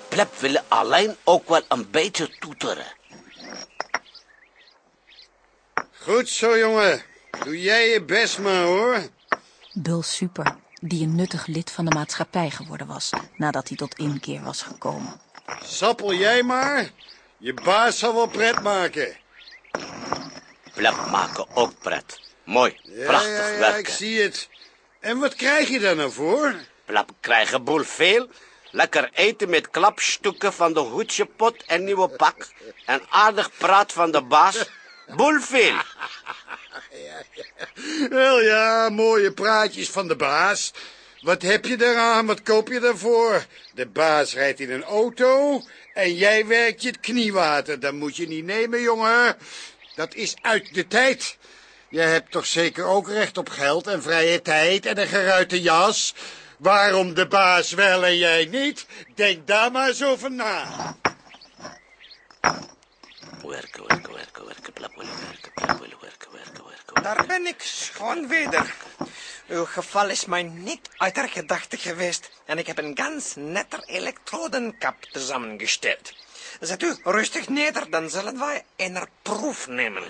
Speaker 10: Plep willen alleen ook wel een beetje toeteren.
Speaker 16: Goed zo, jongen. Doe jij je best maar, hoor.
Speaker 2: Bul Super, die een nuttig lid van de maatschappij geworden was... nadat hij tot inkeer was gekomen.
Speaker 16: Sappel jij maar. Je baas zal wel pret maken.
Speaker 10: Plep maken ook pret. Mooi,
Speaker 16: Ja,
Speaker 10: prachtig
Speaker 16: ja, ja,
Speaker 10: werken.
Speaker 16: ik zie het. En wat krijg je daar nou voor?
Speaker 10: Plap krijgen boel veel. Lekker eten met klapstukken van de hoedjepot en nieuwe pak. En aardig praat van de baas. Boel veel.
Speaker 16: Wel ja, mooie praatjes van de baas. Wat heb je daaraan? Wat koop je daarvoor? De baas rijdt in een auto en jij werkt je het kniewater. Dat moet je niet nemen, jongen. Dat is uit de tijd. Je hebt toch zeker ook recht op geld en vrije tijd en een geruite jas? Waarom de baas wel en jij niet? Denk daar maar eens over na.
Speaker 10: Werken, werken, werken, werken. Werken, willen werken, werken, werken.
Speaker 17: Daar ben ik schoon weer. Uw geval is mij niet uit haar gedachten geweest en ik heb een ganz netter elektrodenkap samengesteld. Zet u rustig neder, dan zullen wij een proef nemen.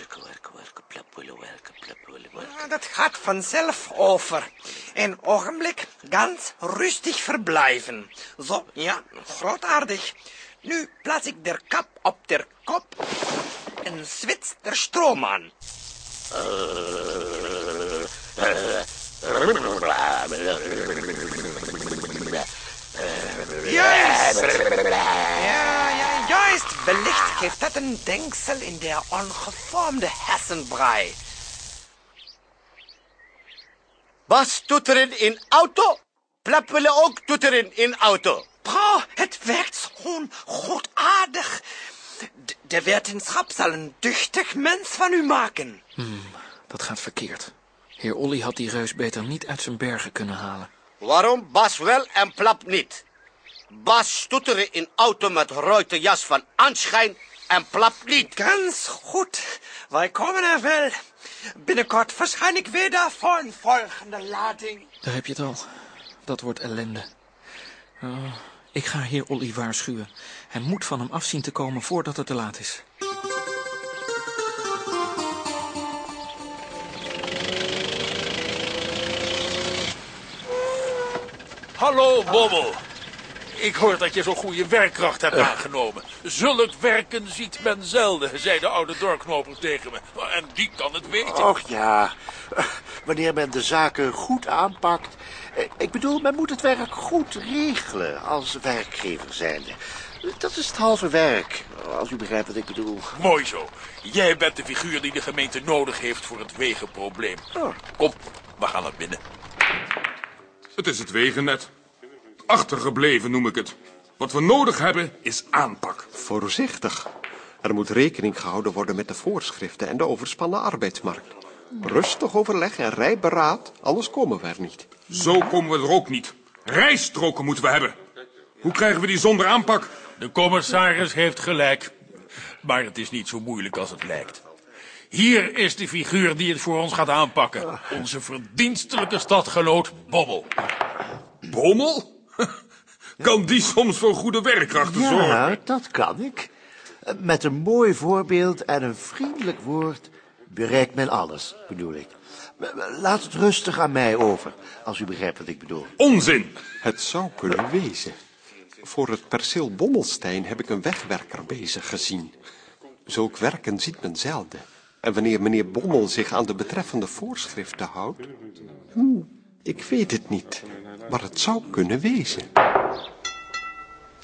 Speaker 17: Ja, dat gaat vanzelf over. Een ogenblik ganz rustig verblijven. Zo, ja, grootaardig. Nu plaats ik de kap op de kop en switch de stroom aan. Juist! Ja, ja, juist. Wellicht geeft dat een denksel in de ongevormde hersenbrei.
Speaker 10: Bas toeteren in auto. Plap willen ook toeteren in auto.
Speaker 17: Bro, het werkt gewoon goedaardig. De wetenschap zal een duchtig mens van u maken.
Speaker 6: Hmm, dat gaat verkeerd. Heer Olly had die reus beter niet uit zijn bergen kunnen halen.
Speaker 10: Waarom Bas wel en Plap niet? Bas toeteren in auto met rode jas van aanschijn en Plap niet.
Speaker 17: Ganz goed. Wij komen er wel. Binnenkort waarschijnlijk weer voor een volgende lading.
Speaker 6: Daar heb je het al. Dat wordt ellende. Oh, ik ga heer Olly waarschuwen. Hij moet van hem afzien te komen voordat het te laat is.
Speaker 13: Hallo, Bommel. Ik hoor dat je zo'n goede werkkracht hebt aangenomen. Zulk werken ziet men zelden, zei de oude doorknoper tegen me. En die kan het weten.
Speaker 4: Och ja, wanneer men de zaken goed aanpakt. Eh, Ik bedoel, men moet het werk goed regelen als werkgever zijnde. Dat is het halve werk, als u begrijpt wat ik bedoel.
Speaker 13: Mooi zo. Jij bent de figuur die de gemeente nodig heeft voor het wegenprobleem. Kom, we gaan naar binnen.
Speaker 18: Het is het wegennet. Achtergebleven noem ik het. Wat we nodig hebben is aanpak.
Speaker 14: Voorzichtig. Er moet rekening gehouden worden met de voorschriften en de overspannen arbeidsmarkt. Rustig overleg en rij beraad, anders komen we er niet.
Speaker 18: Zo komen we er ook niet. Rijstroken moeten we hebben. Hoe krijgen we die zonder aanpak?
Speaker 13: De commissaris heeft gelijk. Maar het is niet zo moeilijk als het lijkt. Hier is de figuur die het voor ons gaat aanpakken. Onze verdienstelijke stadgenoot Bobbel.
Speaker 18: Bommel? Kan die soms voor goede werkkrachten
Speaker 4: Ja,
Speaker 18: zorgen?
Speaker 4: dat kan ik. Met een mooi voorbeeld en een vriendelijk woord bereikt men alles, bedoel ik. Laat het rustig aan mij over, als u begrijpt wat ik bedoel.
Speaker 18: Onzin!
Speaker 14: Het zou kunnen wezen. Voor het perceel Bommelstein heb ik een wegwerker bezig gezien. Zulk werken ziet men zelden. En wanneer meneer Bommel zich aan de betreffende voorschriften houdt... Hm, ik weet het niet, maar het zou kunnen wezen.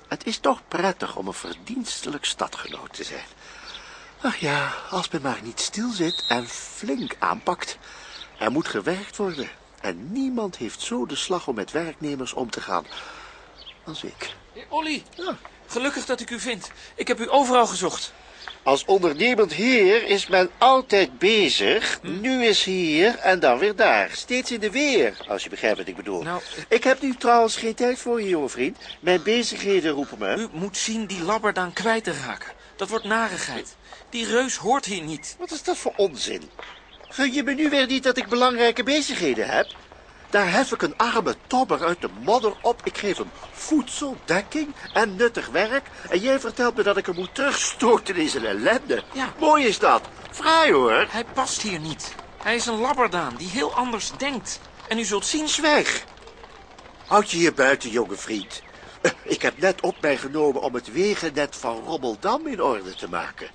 Speaker 4: Het is toch prettig om een verdienstelijk stadgenoot te zijn. Ach ja, als men maar niet stil zit en flink aanpakt. Er moet gewerkt worden. En niemand heeft zo de slag om met werknemers om te gaan als ik.
Speaker 6: Olly, gelukkig dat ik u vind. Ik heb u overal gezocht.
Speaker 4: Als ondernemend heer is men altijd bezig. Nu is hier en dan weer daar. Steeds in de weer, als je begrijpt wat ik bedoel.
Speaker 6: Nou,
Speaker 4: Ik heb nu trouwens geen tijd voor je, jonge vriend. Mijn bezigheden roepen me.
Speaker 6: U moet zien die labberdaan kwijt te raken. Dat wordt narigheid. Die reus hoort hier niet.
Speaker 4: Wat is dat voor onzin? Gun je me nu weer niet dat ik belangrijke bezigheden heb? Daar hef ik een arme tobber uit de modder op. Ik geef hem voedsel, dekking en nuttig werk. En jij vertelt me dat ik hem moet terugstoten in zijn ellende.
Speaker 6: Ja.
Speaker 4: Mooi is dat. Vrij hoor.
Speaker 6: Hij past hier niet. Hij is een labberdaan die heel anders denkt. En u zult zien...
Speaker 4: Zwijg. Houd je hier buiten, jonge vriend. Eh, Ik heb net op mij genomen om het wegennet van Rommeldam in orde te maken.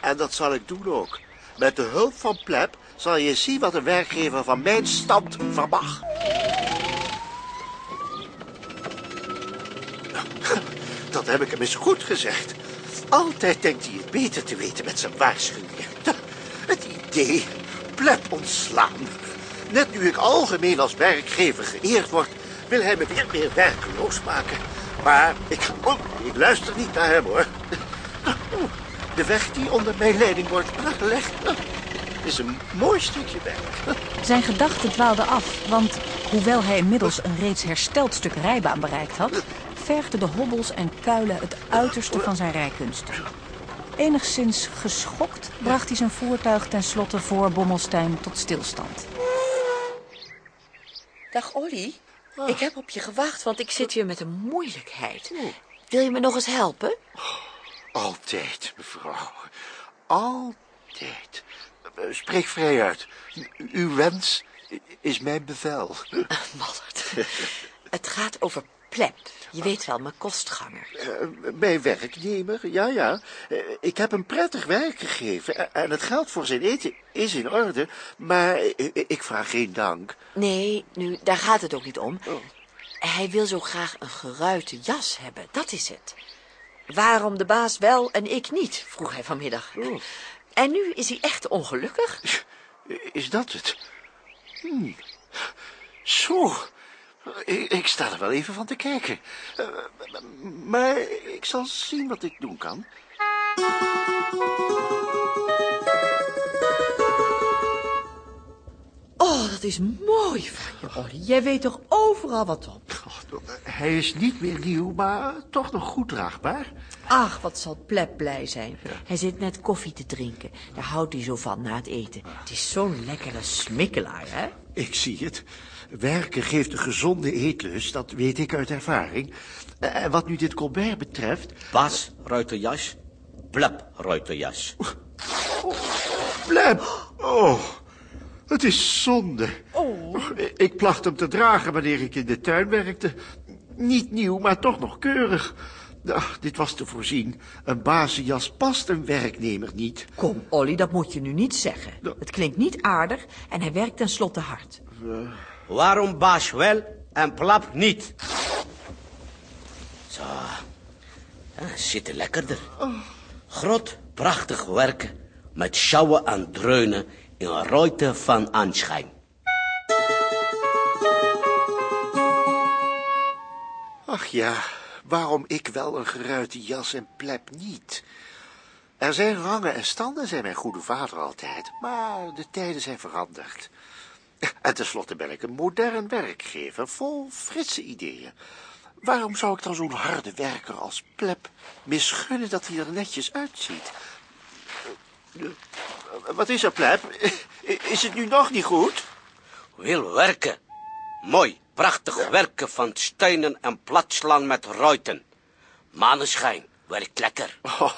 Speaker 4: En dat zal ik doen ook. Met de hulp van Pleb zal je zien wat een werkgever van mijn stand vermag. Dat heb ik hem eens goed gezegd. Altijd denkt hij het beter te weten met zijn waarschuwingen. Het idee, Pleb ontslaan. Net nu ik algemeen als werkgever geëerd word, wil hij me weer meer werkeloos maken. Maar ik, oh, ik luister niet naar hem, hoor. De weg die onder mijn leiding wordt aangelegd, is een mooi stukje werk.
Speaker 2: Zijn gedachten dwaalden af, want hoewel hij inmiddels een reeds hersteld stuk rijbaan bereikt had, vergden de hobbels en kuilen het uiterste van zijn rijkunsten. Enigszins geschokt bracht hij zijn voertuig tenslotte voor Bommelstein tot stilstand.
Speaker 12: Dag Olly, ik heb op je gewacht, want ik zit hier met een moeilijkheid. Wil je me nog eens helpen?
Speaker 4: Altijd, mevrouw. Altijd. Eh, Spreek vrij uit. Uw wens is mijn bevel.
Speaker 12: Mallert. Het gaat over Plep. Je weet wel, mijn kostganger.
Speaker 4: Eh, Mijn werknemer, ja, ja. Eh, Ik heb hem prettig werk gegeven en- het geld voor zijn eten is in orde, maar ik vraag geen dank.
Speaker 12: Nee, nu, daar gaat het ook niet om. Hij wil zo graag een geruite jas hebben, dat is het. Waarom de baas wel en ik niet, vroeg hij vanmiddag. En nu is hij echt ongelukkig.
Speaker 4: Is dat het? Hm. Zo. Ik, sta er wel even van te kijken. Eh, maar ik zal zien wat ik doen kan.
Speaker 12: Oh, dat is mooi van je, Olly. Jij weet toch overal wat op?
Speaker 4: Hij is niet meer nieuw, maar toch nog goed draagbaar.
Speaker 12: Ach, wat zal Plep blij zijn. Hij zit net koffie te drinken. Daar houdt hij zo van na het eten. Het is zo'n lekkere smikkelaar, hè?
Speaker 4: Ik zie het. Werken geeft een gezonde eetlust, dat weet ik uit ervaring. Eh, En wat nu dit Colbert betreft...
Speaker 10: Bas, ruiterjas. Plep, ruiterjas.
Speaker 4: Bleb! Oh, het is zonde. Ik placht hem te dragen wanneer ik in de tuin werkte. Niet nieuw, maar toch nog keurig. Ach, dit was te voorzien. Een bazenjas past een werknemer niet.
Speaker 12: Kom, Olly, dat moet je nu niet zeggen. Het klinkt niet aardig en hij werkt tenslotte hard.
Speaker 10: Waarom Bas wel en Plap niet? Zo. Ja, zitten lekkerder. Groot, prachtig werken met sjouwen en dreunen in ruimte van aanschijn.
Speaker 4: Ach ja, waarom ik wel een geruite jas en plep niet? Er zijn rangen en standen, zei mijn goede vader altijd, maar de tijden zijn veranderd. En tenslotte ben ik een modern werkgever, vol frisse ideeën. Waarom zou ik dan zo'n harde werker als plep misgunnen dat hij er netjes uitziet? Eh, Wat is er, plep? Is het nu nog niet goed?
Speaker 10: Wil werken. Mooi, prachtig werken van stenen en platslaan met ruiten. Maneschijn, werkt lekker.
Speaker 4: Oh,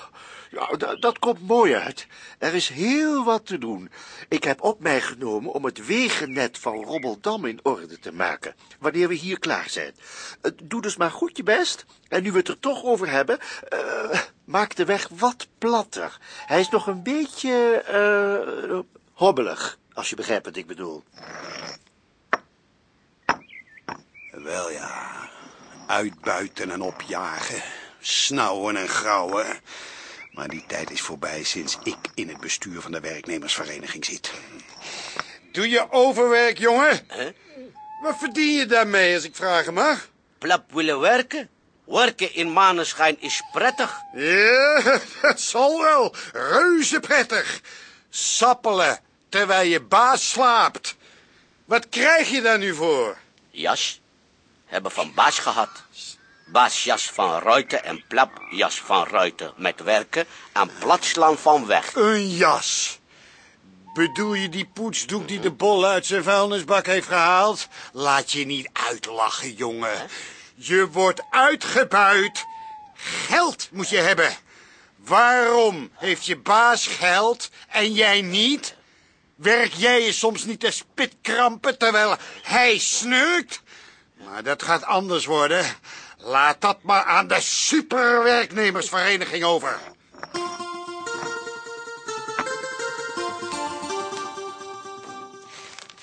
Speaker 4: ja, da- dat komt mooi uit. Er is heel wat te doen. Ik heb op mij genomen om het wegennet van Rommeldam in orde te maken, wanneer we hier klaar zijn. Eh, Doe dus maar goed je best. En nu we het er toch over hebben, eh, maak de weg wat platter. Hij is nog een beetje eh, hobbelig, als je begrijpt wat ik bedoel.
Speaker 16: Wel ja, uitbuiten en opjagen, snauwen en grauwen. Maar die tijd is voorbij sinds ik in het bestuur van de werknemersvereniging zit. Doe je overwerk, jongen? Wat verdien je daarmee, als ik vragen mag?
Speaker 10: Plap willen werken? Werken in maneschijn is prettig.
Speaker 16: Ja, dat zal wel. Reuze prettig. Sappelen, terwijl je baas slaapt. Wat krijg je daar nu voor?
Speaker 10: Jas. Hebben van baas gehad. Baas jas van Ruiten en plap jas van Ruiten. Met werken en platslaan van weg.
Speaker 16: Een jas. Bedoel je die poetsdoek die de bol uit zijn vuilnisbak heeft gehaald? Laat je niet uitlachen, jongen. Je wordt uitgebuit. Geld moet je hebben. Waarom heeft je baas geld en jij niet? Werk jij je soms niet te spitkrampen terwijl hij snurkt? Maar dat gaat anders worden. Laat dat maar aan de superwerknemersvereniging over.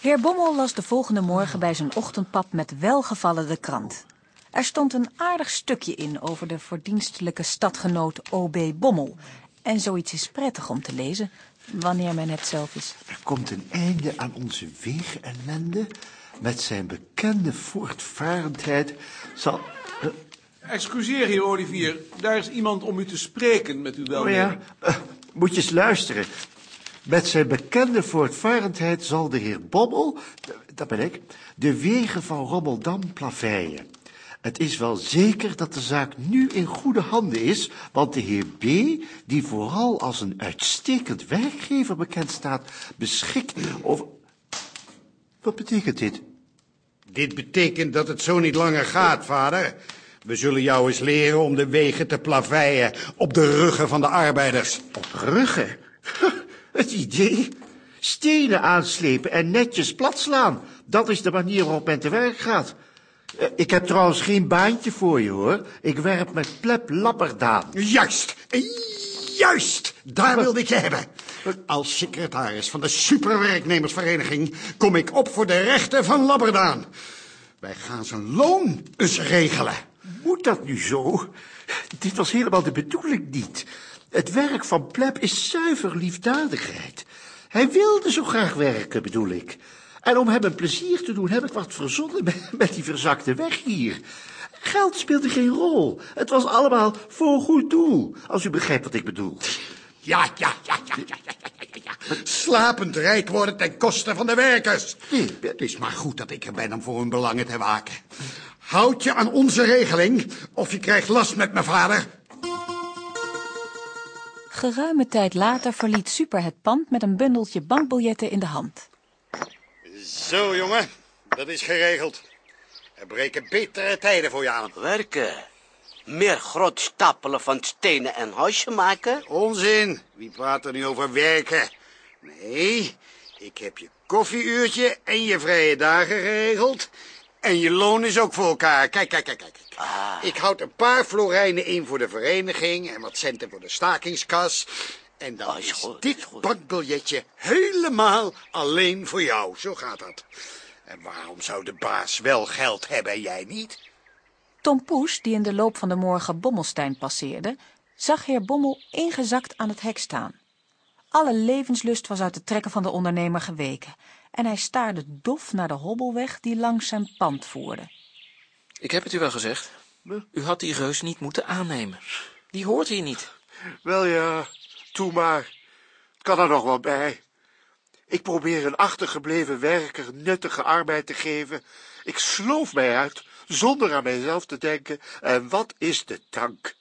Speaker 2: Heer Bommel las de volgende morgen bij zijn ochtendpap met welgevallen de krant. Er stond een aardig stukje in over de verdienstelijke stadgenoot O.B. Bommel. En zoiets is prettig om te lezen, wanneer men het zelf is.
Speaker 4: Er komt een einde aan onze wegenellende. Met zijn bekende voortvarendheid zal...
Speaker 5: Excuseer, heer Olivier. Daar is iemand om u te spreken met uw
Speaker 4: Oh
Speaker 5: welnemen.
Speaker 4: ja, eh, moet je eens luisteren. Met zijn bekende voortvarendheid zal de heer Bommel, eh, dat ben ik, de wegen van Rommeldam plaveien. Het is wel zeker dat de zaak nu in goede handen is, want de heer B., die vooral als een uitstekend werkgever bekend staat, beschikt over... Wat betekent dit?
Speaker 16: Dit betekent dat het zo niet langer gaat, vader. We zullen jou eens leren om de wegen te plaveien op de ruggen van de arbeiders.
Speaker 4: Op ruggen? Het idee? Stenen aanslepen en netjes platslaan. Dat is de manier waarop men te werk gaat. Eh, Ik heb trouwens geen baantje voor je, hoor. Ik werp met plep lapperdaan.
Speaker 16: Juist, juist, daar wilde ik je hebben. Als secretaris van de superwerknemersvereniging kom ik op voor de rechten van Labberdaan. Wij gaan zijn loon eens regelen.
Speaker 4: Moet dat nu zo? Dit was helemaal de bedoeling niet. Het werk van Pleb is zuiver liefdadigheid. Hij wilde zo graag werken, bedoel ik. En om hem een plezier te doen, heb ik wat verzonnen met, die verzakte weg hier. Geld speelde geen rol. Het was allemaal voor goed doel, als u begrijpt wat ik bedoel.
Speaker 16: Ja, ja, ja, ja, ja, ja, ja, ja. Slapend rijk worden ten koste van de werkers. Het is maar goed dat ik er ben om voor hun belangen te waken. Houd je aan onze regeling, of je krijgt last met mijn vader.
Speaker 2: Geruime tijd later verliet Super het pand met een bundeltje bankbiljetten in de hand.
Speaker 16: Zo, jongen, dat is geregeld. Er breken betere tijden voor je aan.
Speaker 10: Werken. Meer groot stapelen van stenen en huisje maken?
Speaker 16: Onzin. Wie praat er nu over werken? Nee, ik heb je koffieuurtje en je vrije dagen geregeld. En je loon is ook voor elkaar. Kijk, kijk, kijk, kijk. Ik houd een paar florijnen in voor de vereniging en wat centen voor de stakingskas. En dan is dit bankbiljetje helemaal alleen voor jou. Zo gaat dat. En waarom zou de baas wel geld hebben en jij niet?
Speaker 2: Tom Poes, die in de loop van de morgen Bommelstein passeerde, zag heer Bommel ingezakt aan het hek staan. Alle levenslust was uit de trekken van de ondernemer geweken en hij staarde dof naar de hobbelweg die langs zijn pand voerde.
Speaker 6: Ik heb het u wel gezegd. U had die reus niet moeten aannemen. Die hoort hier niet.
Speaker 4: Wel ja, doe maar. Het kan er nog wel bij. Ik probeer een achtergebleven werker nuttige arbeid te geven. Ik sloof mij uit, zonder aan mijzelf te denken. En wat is de dank?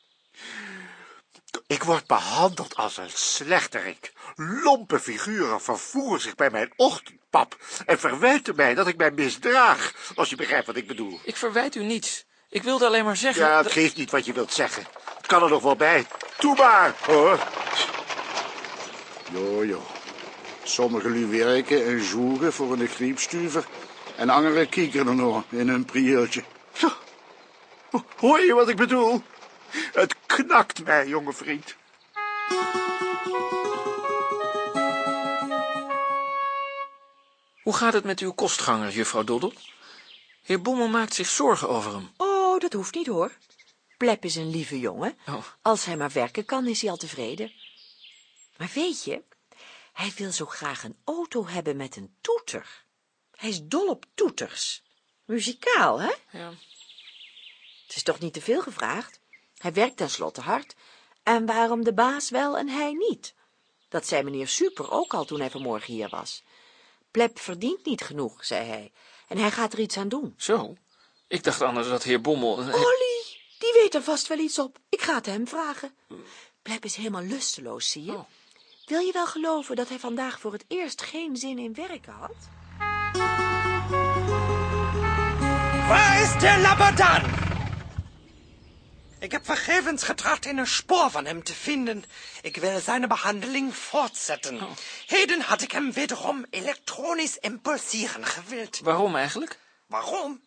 Speaker 4: Ik word behandeld als een slechterik. Lompe figuren vervoeren zich bij mijn ochtendpap en verwijten mij dat ik mij misdraag, als je begrijpt wat ik bedoel.
Speaker 6: Ik verwijt u niets. Ik wilde alleen maar zeggen...
Speaker 4: Ja, het
Speaker 6: dat-
Speaker 4: geeft niet wat je wilt zeggen. Het kan er nog wel bij. Doe maar, hoor.
Speaker 7: Jo, jo. Sommigen lu werken en zoeken voor een griepstuver. En anderen kiekeren er nog in hun prieeltje.
Speaker 4: Hoor je wat ik bedoel? Het knakt mij, jonge vriend.
Speaker 6: Hoe gaat het met uw kostganger, juffrouw Doddel? Heer Bommel maakt zich zorgen over hem.
Speaker 12: Oh, dat hoeft niet hoor. Plep is een lieve jongen.
Speaker 6: Oh.
Speaker 12: Als hij maar werken kan, is hij al tevreden. Maar weet je, hij wil zo graag een auto hebben met een toeter. Hij is dol op toeters. Muzikaal, hè?
Speaker 6: Ja.
Speaker 12: Het is toch niet te veel gevraagd? Hij werkt tenslotte hard. En waarom de baas wel en hij niet? Dat zei meneer Super ook al toen hij vanmorgen hier was. Pleb verdient niet genoeg, zei hij. En hij gaat er iets aan doen.
Speaker 6: Zo? Ik dacht anders dat heer Bommel...
Speaker 12: Olly, die weet er vast wel iets op. Ik ga het hem vragen. Pleb is helemaal lusteloos, zie je. Wil je wel geloven dat hij vandaag voor het eerst geen zin in werken had?
Speaker 17: Waar is de Labadan? Ik heb vergevens getracht in een spoor van hem te vinden. Ik wil zijn behandeling voortzetten. Heden had ik hem wederom elektronisch impulsieren gewild.
Speaker 6: Waarom eigenlijk?
Speaker 17: Waarom?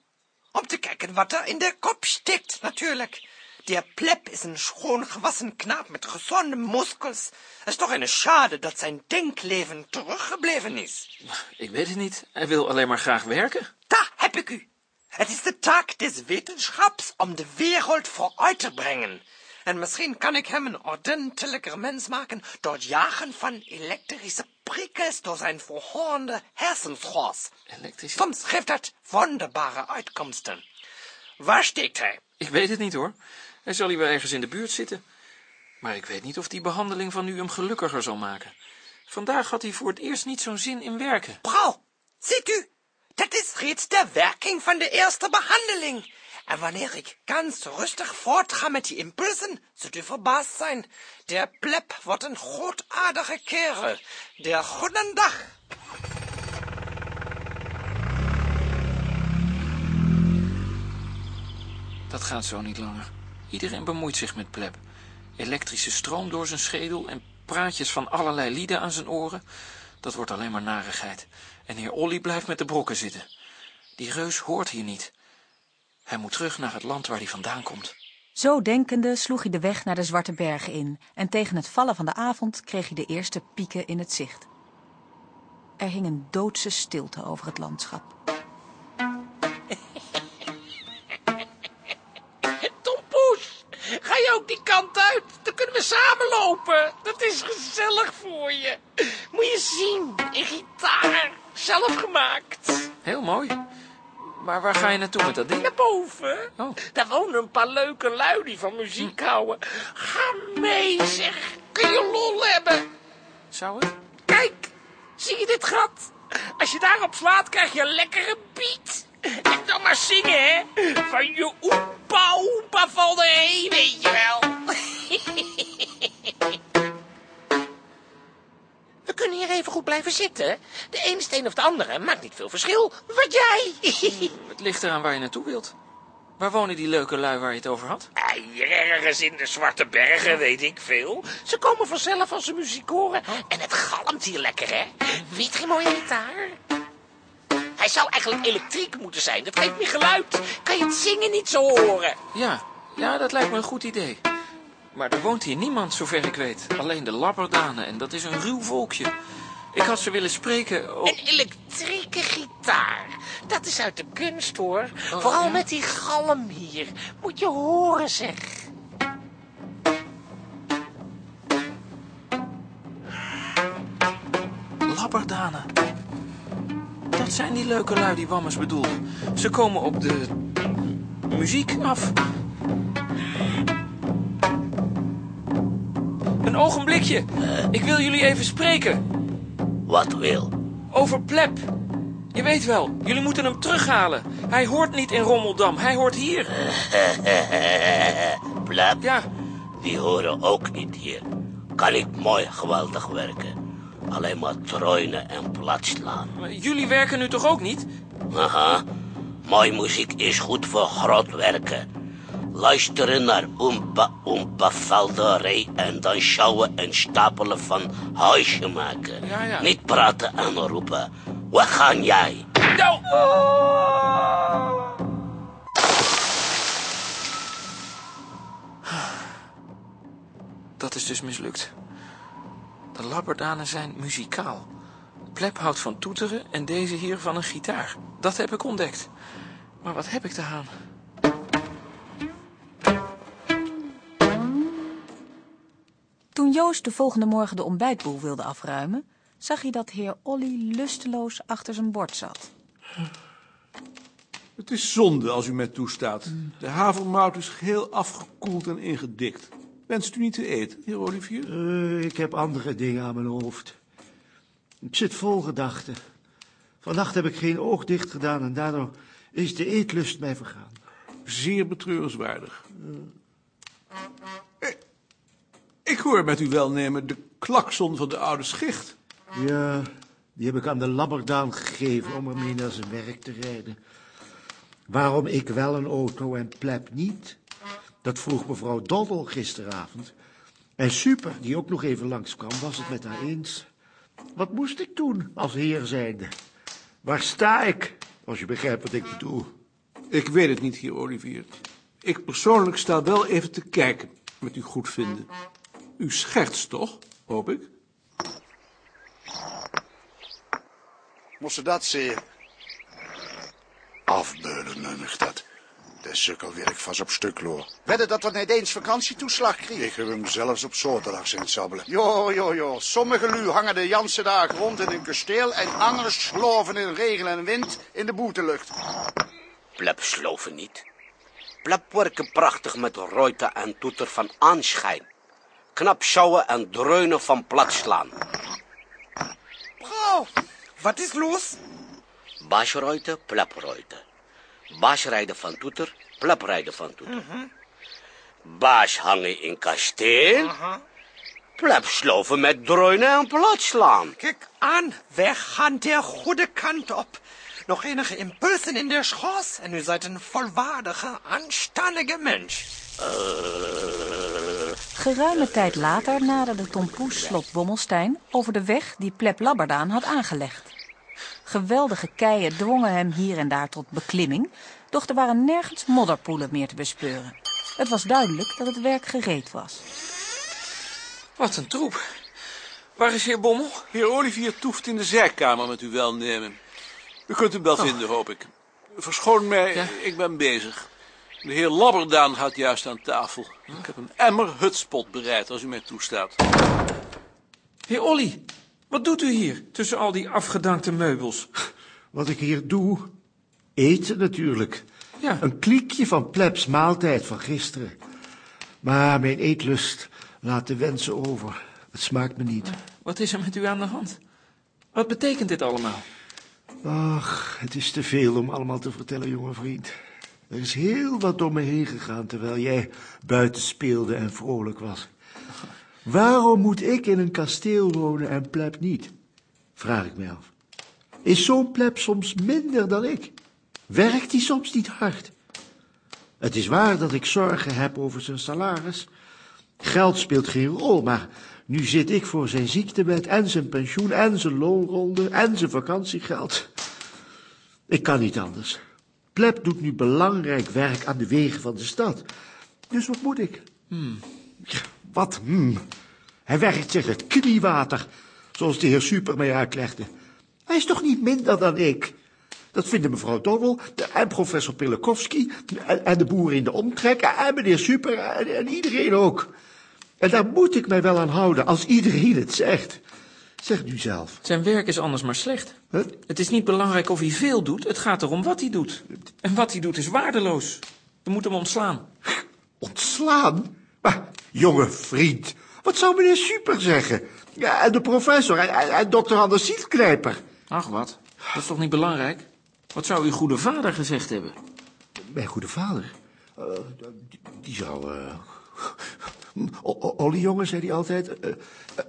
Speaker 17: Om te kijken wat er in de kop steekt, natuurlijk. Der Pleb is een schoon gewassen knaap met gezonde muskels. Het is toch een schade dat zijn denkleven teruggebleven is.
Speaker 6: Ik weet het niet. Hij wil alleen maar graag werken.
Speaker 17: Daar heb ik u. Het is de taak des wetenschaps om de wereld vooruit te brengen. En misschien kan ik hem een ordentelijker mens maken door het jagen van elektrische prikkels door zijn verhoornde hersenschors.
Speaker 6: Elektrische...
Speaker 17: Soms geeft dat wonderbare uitkomsten. Waar steekt hij?
Speaker 6: Ik weet het niet hoor. Hij zal hier wel ergens in de buurt zitten. Maar ik weet niet of die behandeling van u hem gelukkiger zal maken. Vandaag had hij voor het eerst niet zo'n zin in werken.
Speaker 17: Brouw, ziet u? Dat is reeds de werking van de eerste behandeling. En wanneer ik ganz rustig voortga met die impulsen, zult u verbaasd zijn. Der pleb wordt een grootaardige kerel. Der goedendag.
Speaker 6: Dat gaat zo niet langer. Iedereen bemoeit zich met pleb. Elektrische stroom door zijn schedel en praatjes van allerlei lieden aan zijn oren. Dat wordt alleen maar narigheid. En heer Olly blijft met de brokken zitten. Die reus hoort hier niet. Hij moet terug naar het land waar hij vandaan komt.
Speaker 2: Zo denkende sloeg hij de weg naar de Zwarte Bergen in en tegen het vallen van de avond kreeg hij de eerste pieken in het zicht. Er hing een doodse stilte over het landschap.
Speaker 15: Tom Poes, ga je ook die kant uit? Dan kunnen we samen lopen. Dat is gezellig voor je. Moet je zien, een gitaar, zelf gemaakt.
Speaker 6: Heel mooi. Maar waar ga je naartoe met dat ding?
Speaker 15: Naar boven.
Speaker 6: Oh.
Speaker 15: Daar wonen een paar leuke lui die van muziek houden. Ga mee, zeg. Kun je lol hebben.
Speaker 6: Zou het?
Speaker 15: Kijk, zie je dit gat? Als je daarop slaat, krijg je een lekkere beat. En dan maar zingen, hè? Van je oepa oepa van de heen, weet je wel. We kunnen hier even goed blijven zitten. De ene steen of de andere maakt niet veel verschil. Wat jij?
Speaker 6: Het ligt eraan waar je naartoe wilt. Waar wonen die leuke lui waar je het over had?
Speaker 15: Hier ergens in de Zwarte Bergen, weet ik veel. Ze komen vanzelf als ze muziek horen. En het galmt hier lekker, hè? Vind je geen mooie gitaar? Hij zou eigenlijk elektriek moeten zijn. Dat geeft meer geluid. Kan je het zingen niet zo horen?
Speaker 6: Ja, ja, dat lijkt me een goed idee. Maar er woont hier niemand, zover ik weet. Alleen de Labberdanen en dat is een ruw volkje. Ik had ze willen spreken... o-
Speaker 15: Een elektrieke gitaar. Dat is uit de kunst, hoor. Vooral met die galm hier. Moet je horen, zeg.
Speaker 6: Labberdanen. Dat zijn die leuke lui die Wammes bedoelde. Ze komen op de muziek af. Een ogenblikje. Ik wil jullie even spreken.
Speaker 10: Wat wil?
Speaker 6: Over Plep. Je weet wel, jullie moeten hem terughalen. Hij hoort niet in Rommeldam, hij hoort hier.
Speaker 10: Pleb?
Speaker 6: Ja.
Speaker 10: Die horen ook niet hier. Kan ik mooi geweldig werken. Alleen maar treunen en plat slaan.
Speaker 6: Maar jullie werken nu toch ook niet?
Speaker 10: Aha. Mooi muziek is goed voor groot werken. Luisteren naar Oompa Oompa velderij en dan sjouwen en stapelen van huisje maken.
Speaker 6: Ja, ja.
Speaker 10: Niet praten en roepen. Waar gaan jij?
Speaker 6: Nou! Dat is dus mislukt. De Labberdanen zijn muzikaal. Plep houdt van toeteren en deze hier van een gitaar. Dat heb ik ontdekt. Maar wat heb ik te aan?
Speaker 2: Toen Joost de volgende morgen de ontbijtboel wilde afruimen, zag hij dat heer Olly lusteloos achter zijn bord zat.
Speaker 5: Het is zonde als u mij toestaat. De havermout is geheel afgekoeld en ingedikt. Wenst u niet te eten, heer Olivier?
Speaker 4: Eh, ik heb andere dingen aan mijn hoofd. Ik zit vol gedachten. Vannacht heb ik geen oog dicht gedaan en daardoor is de eetlust mij vergaan.
Speaker 5: Zeer betreurenswaardig. Eh, Ik hoor met uw welnemen de klakson van de oude schicht.
Speaker 4: Ja, die heb ik aan de labberdaan gegeven om ermee naar zijn werk te rijden. Waarom ik wel een auto en Pleb niet? Dat vroeg mevrouw Doddel gisteravond. En Super, die ook nog even langskwam, was het met haar eens. Wat moest ik doen als heer zijnde? Waar sta ik, als je begrijpt wat ik bedoel?
Speaker 5: Ik weet het niet, heer Olivier. Ik persoonlijk sta wel even te kijken, met u goed vinden. U schertst toch, hoop ik?
Speaker 9: Moest ze dat zien? Afbeulen, nunnig dat. De sukkelwerk vast op stuk loor.
Speaker 7: Wedden dat we niet eens vakantietoeslag kregen.
Speaker 9: Ik heb hem zelfs op zaterdag zien sabbelen.
Speaker 7: Jo, jo, jo. Sommige lui hangen de janse dag rond in een kasteel en anderen sloven in regen en wind in de boetelucht.
Speaker 10: Pleb sloven niet. Pleb werken prachtig met ruiten en toeter van aanschijn. Knap sjouwen en dreunen van platslaan.
Speaker 17: Frau, wat is los?
Speaker 10: Baasruiten, plebruiten. Baasrijden van toeter, plebrijden van toeter. Baas hangen in kasteel. Pleb sloven met dreunen en platslaan.
Speaker 17: Kijk aan, wij gaan de goede kant op. Nog enige impulsen in de schors en u zijt een volwaardige, aanstandige mens.
Speaker 2: Geruime tijd later naderde Tom Poes slot Bommelstein over de weg die Pleb Labberdaan had aangelegd. Geweldige keien dwongen hem hier en daar tot beklimming, doch er waren nergens modderpoelen meer te bespeuren. Het was duidelijk dat het werk gereed was.
Speaker 6: Wat een troep. Waar is heer Bommel?
Speaker 5: Heer Olivier toeft in de zijkamer met uw welnemen. U kunt hem wel
Speaker 6: Oh.
Speaker 5: vinden, hoop ik. Verschoon mij, ik ben bezig. De heer Labberdaan gaat juist aan tafel. Ik heb een emmer hutspot bereid, als u mij toestaat.
Speaker 6: Heer Olly, wat doet u hier tussen al die afgedankte meubels?
Speaker 4: Wat ik hier doe? Eten natuurlijk.
Speaker 6: Ja.
Speaker 4: Een kliekje van Plebs maaltijd van gisteren. Maar mijn eetlust laat de wensen over. Het smaakt me niet.
Speaker 6: Wat is er met u aan de hand? Wat betekent dit allemaal?
Speaker 4: Ach, het is te veel om allemaal te vertellen, jonge vriend. Er is heel wat door me heen gegaan terwijl jij buiten speelde en vrolijk was. Waarom moet ik in een kasteel wonen en pleb niet? Vraag ik me af. Is zo'n pleb soms minder dan ik? Werkt hij soms niet hard? Het is waar dat ik zorgen heb over zijn salaris. Geld speelt geen rol, maar nu zit ik voor zijn ziektewet en zijn pensioen en zijn loonronde en zijn vakantiegeld. Ik kan niet anders. Pleb doet nu belangrijk werk aan de wegen van de stad. Dus wat moet ik? Ja, wat hmm? Hij werkt zich het kniewater, zoals de heer Super mij uitlegde. Hij is toch niet minder dan ik? Dat vinden mevrouw Doddel en professor Pilakowski en, en de boeren in de omtrek en meneer Super en, en iedereen ook. En daar moet ik mij wel aan houden als iedereen het zegt. Zeg nu zelf.
Speaker 6: Zijn werk is anders maar slecht. Het is niet belangrijk of hij veel doet, het gaat erom wat hij doet. En wat hij doet is waardeloos. We moeten hem ontslaan.
Speaker 4: Ontslaan? Maar, jonge vriend, wat zou meneer Super zeggen? Ja, en de professor en, en, en dokter Anders Zietknijper.
Speaker 6: Ach wat, dat is toch niet belangrijk? Wat zou uw goede vader gezegd hebben?
Speaker 4: Mijn goede vader? Eh, die, die zou... eh O- O- Olly jongen, zei hij altijd. eh,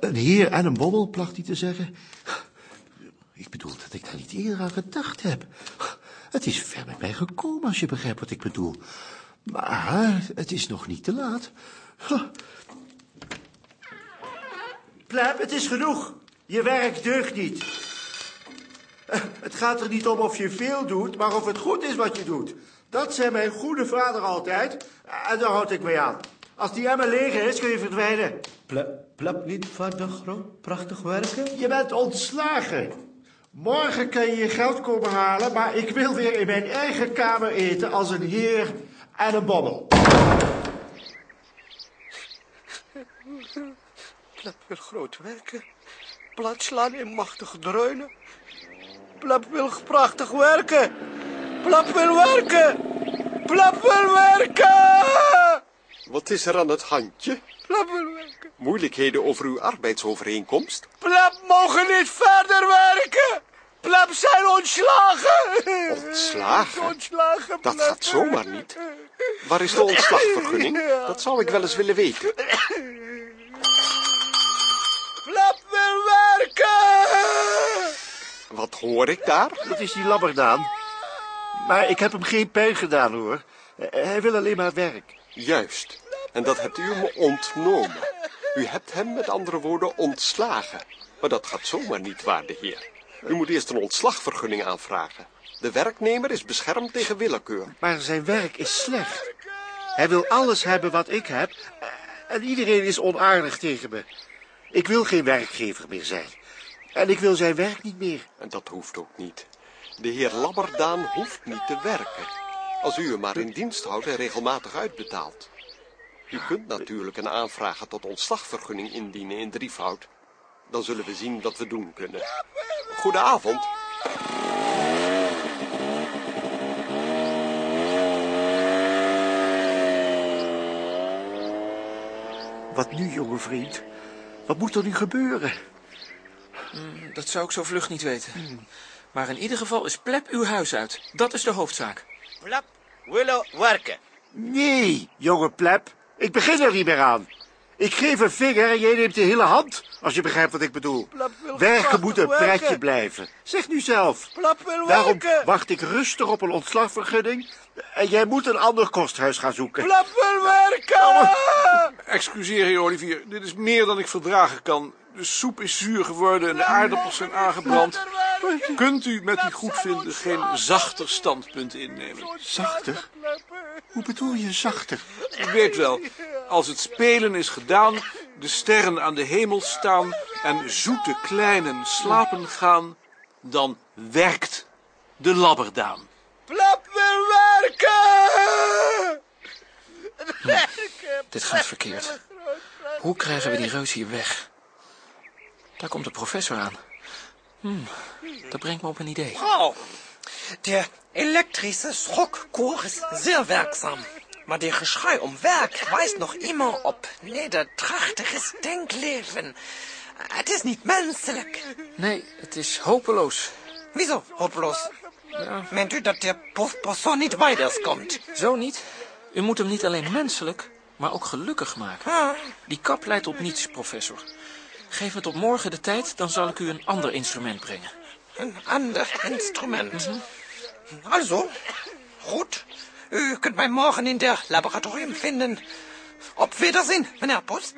Speaker 4: een heer en een bommel, placht hij te zeggen. Ik bedoel dat ik daar niet eerder aan gedacht heb. Het is ver met mij gekomen, als je begrijpt wat ik bedoel. Maar het is nog niet te laat. Pleb, het is genoeg. Je werk deugt niet. Eh, Het gaat er niet om of je veel doet, maar of het goed is wat je doet. Dat zei mijn goede vader altijd, en daar houd ik mee aan. Als die emmer leeg is, kun je verdwijnen.
Speaker 19: Plap niet vader groot, prachtig werken?
Speaker 4: Je bent ontslagen. Morgen kan je je geld komen halen, maar ik wil weer in mijn eigen kamer eten als een heer en een bommel.
Speaker 11: Plep wil groot werken. Plat slaan in machtige dreunen. Plep wil prachtig werken. Plep wil werken. Plep wil werken.
Speaker 14: Wat is er aan het handje?
Speaker 11: Wil werken.
Speaker 14: Moeilijkheden over uw arbeidsovereenkomst?
Speaker 11: Plep mogen niet verder werken. Plep zijn ontslagen.
Speaker 14: Ontslagen?
Speaker 11: Ontslagen,
Speaker 14: Dat gaat zomaar niet. Waar is de ontslagvergunning? Dat zou ik wel eens willen weten.
Speaker 11: Plep wil werken.
Speaker 14: Wat hoor ik daar?
Speaker 4: Dat is die labberdaan. Maar ik heb hem geen pijn gedaan, hoor. Hij wil alleen maar werk.
Speaker 14: Juist. En dat hebt u me ontnomen. U hebt hem met andere woorden ontslagen. Maar dat gaat zomaar niet, waarde heer. U moet eerst een ontslagvergunning aanvragen. De werknemer is beschermd tegen willekeur.
Speaker 4: Maar zijn werk is slecht. Hij wil alles hebben wat ik heb. En iedereen is onaardig tegen me. Ik wil geen werkgever meer zijn. En ik wil zijn werk niet meer.
Speaker 14: En dat hoeft ook niet. De heer Labberdaan hoeft niet te werken. Als u hem maar in dienst houdt en regelmatig uitbetaalt. U kunt natuurlijk een aanvraag tot ontslagvergunning indienen in drievoud. Dan zullen we zien wat we doen kunnen. Goedenavond.
Speaker 4: Wat nu, jonge vriend? Wat moet er nu gebeuren?
Speaker 6: Hmm, dat zou ik zo vlug niet weten. Maar in ieder geval is Plep uw huis uit. Dat is de hoofdzaak.
Speaker 9: Plep willen werken.
Speaker 4: Nee, jonge pleb. Ik begin er niet meer aan. Ik geef een vinger en jij neemt de hele hand, als je begrijpt wat ik bedoel. Werken moet een
Speaker 11: werken.
Speaker 4: pretje blijven. Zeg nu zelf.
Speaker 11: Plep wil
Speaker 4: Daarom
Speaker 11: werken.
Speaker 4: wacht ik rustig op een ontslagvergunning en jij moet een ander kosthuis gaan zoeken.
Speaker 11: Plep wil werken.
Speaker 5: Excuseer, heer Olivier. Dit is meer dan ik verdragen kan. De soep is zuur geworden en de aardappels zijn aangebrand. Kunt u met uw goedvinden geen zachter standpunt innemen?
Speaker 4: Zachter? Hoe bedoel je zachter?
Speaker 5: U weet wel, als het spelen is gedaan, de sterren aan de hemel staan en zoete kleinen slapen gaan, dan werkt de labberdaan.
Speaker 11: Plep wil werken.
Speaker 6: Dit gaat verkeerd. Hoe krijgen we die reus hier weg? Daar komt de professor aan. Hmm, dat brengt me op een idee.
Speaker 17: Frau, der elektrische Schockkur ist sehr wirksam. Maar der Geschrei um Werk weist nog immer op nedertrachtiges Denkleven. Het is niet menselijk.
Speaker 6: Nee, het is hopeloos.
Speaker 17: Wieso hopeloos? Meent u dat de persoon niet komt?
Speaker 6: Zo niet. U moet hem niet alleen menselijk, maar ook gelukkig maken. Die kap leidt op niets, professor. Geef me tot morgen de tijd, dan zal ik u een ander instrument brengen.
Speaker 17: Een ander instrument. Also, goed. U kunt mij morgen in der laboratorium vinden. Op wederzien, meneer Post.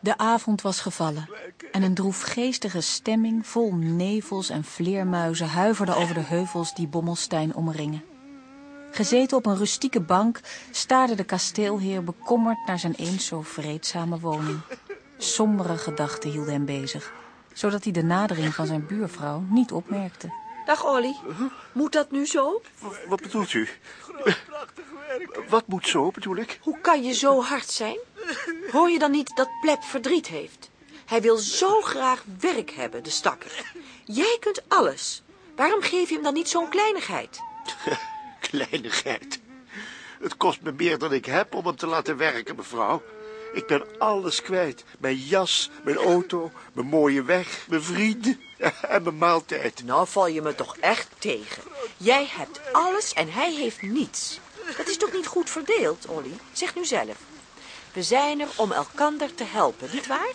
Speaker 2: De avond was gevallen en een droefgeestige stemming vol nevels en vleermuizen huiverde over de heuvels die Bommelstein omringen. Gezeten op een rustieke bank staarde de kasteelheer bekommerd naar zijn eens zo vreedzame woning. Sombere gedachten hielden hem bezig, zodat hij de nadering van zijn buurvrouw niet opmerkte.
Speaker 12: Dag Olly, moet dat nu zo?
Speaker 4: Wat bedoelt u? Wat moet zo, bedoel ik?
Speaker 12: Hoe kan je zo hard zijn? Hoor je dan niet dat Plep verdriet heeft? Hij wil zo graag werk hebben, de stakker. Jij kunt alles. Waarom geef je hem dan niet zo'n kleinigheid?
Speaker 4: Kleinigheid. Het kost me meer dan ik heb om hem te laten werken, mevrouw. Ik ben alles kwijt. Mijn jas, mijn auto, mijn mooie weg, mijn vrienden en mijn maaltijd.
Speaker 12: Nou val je me toch echt tegen. Jij hebt alles en hij heeft niets. Dat is toch niet goed verdeeld, Olly? Zeg nu zelf. We zijn er om elkander te helpen, nietwaar?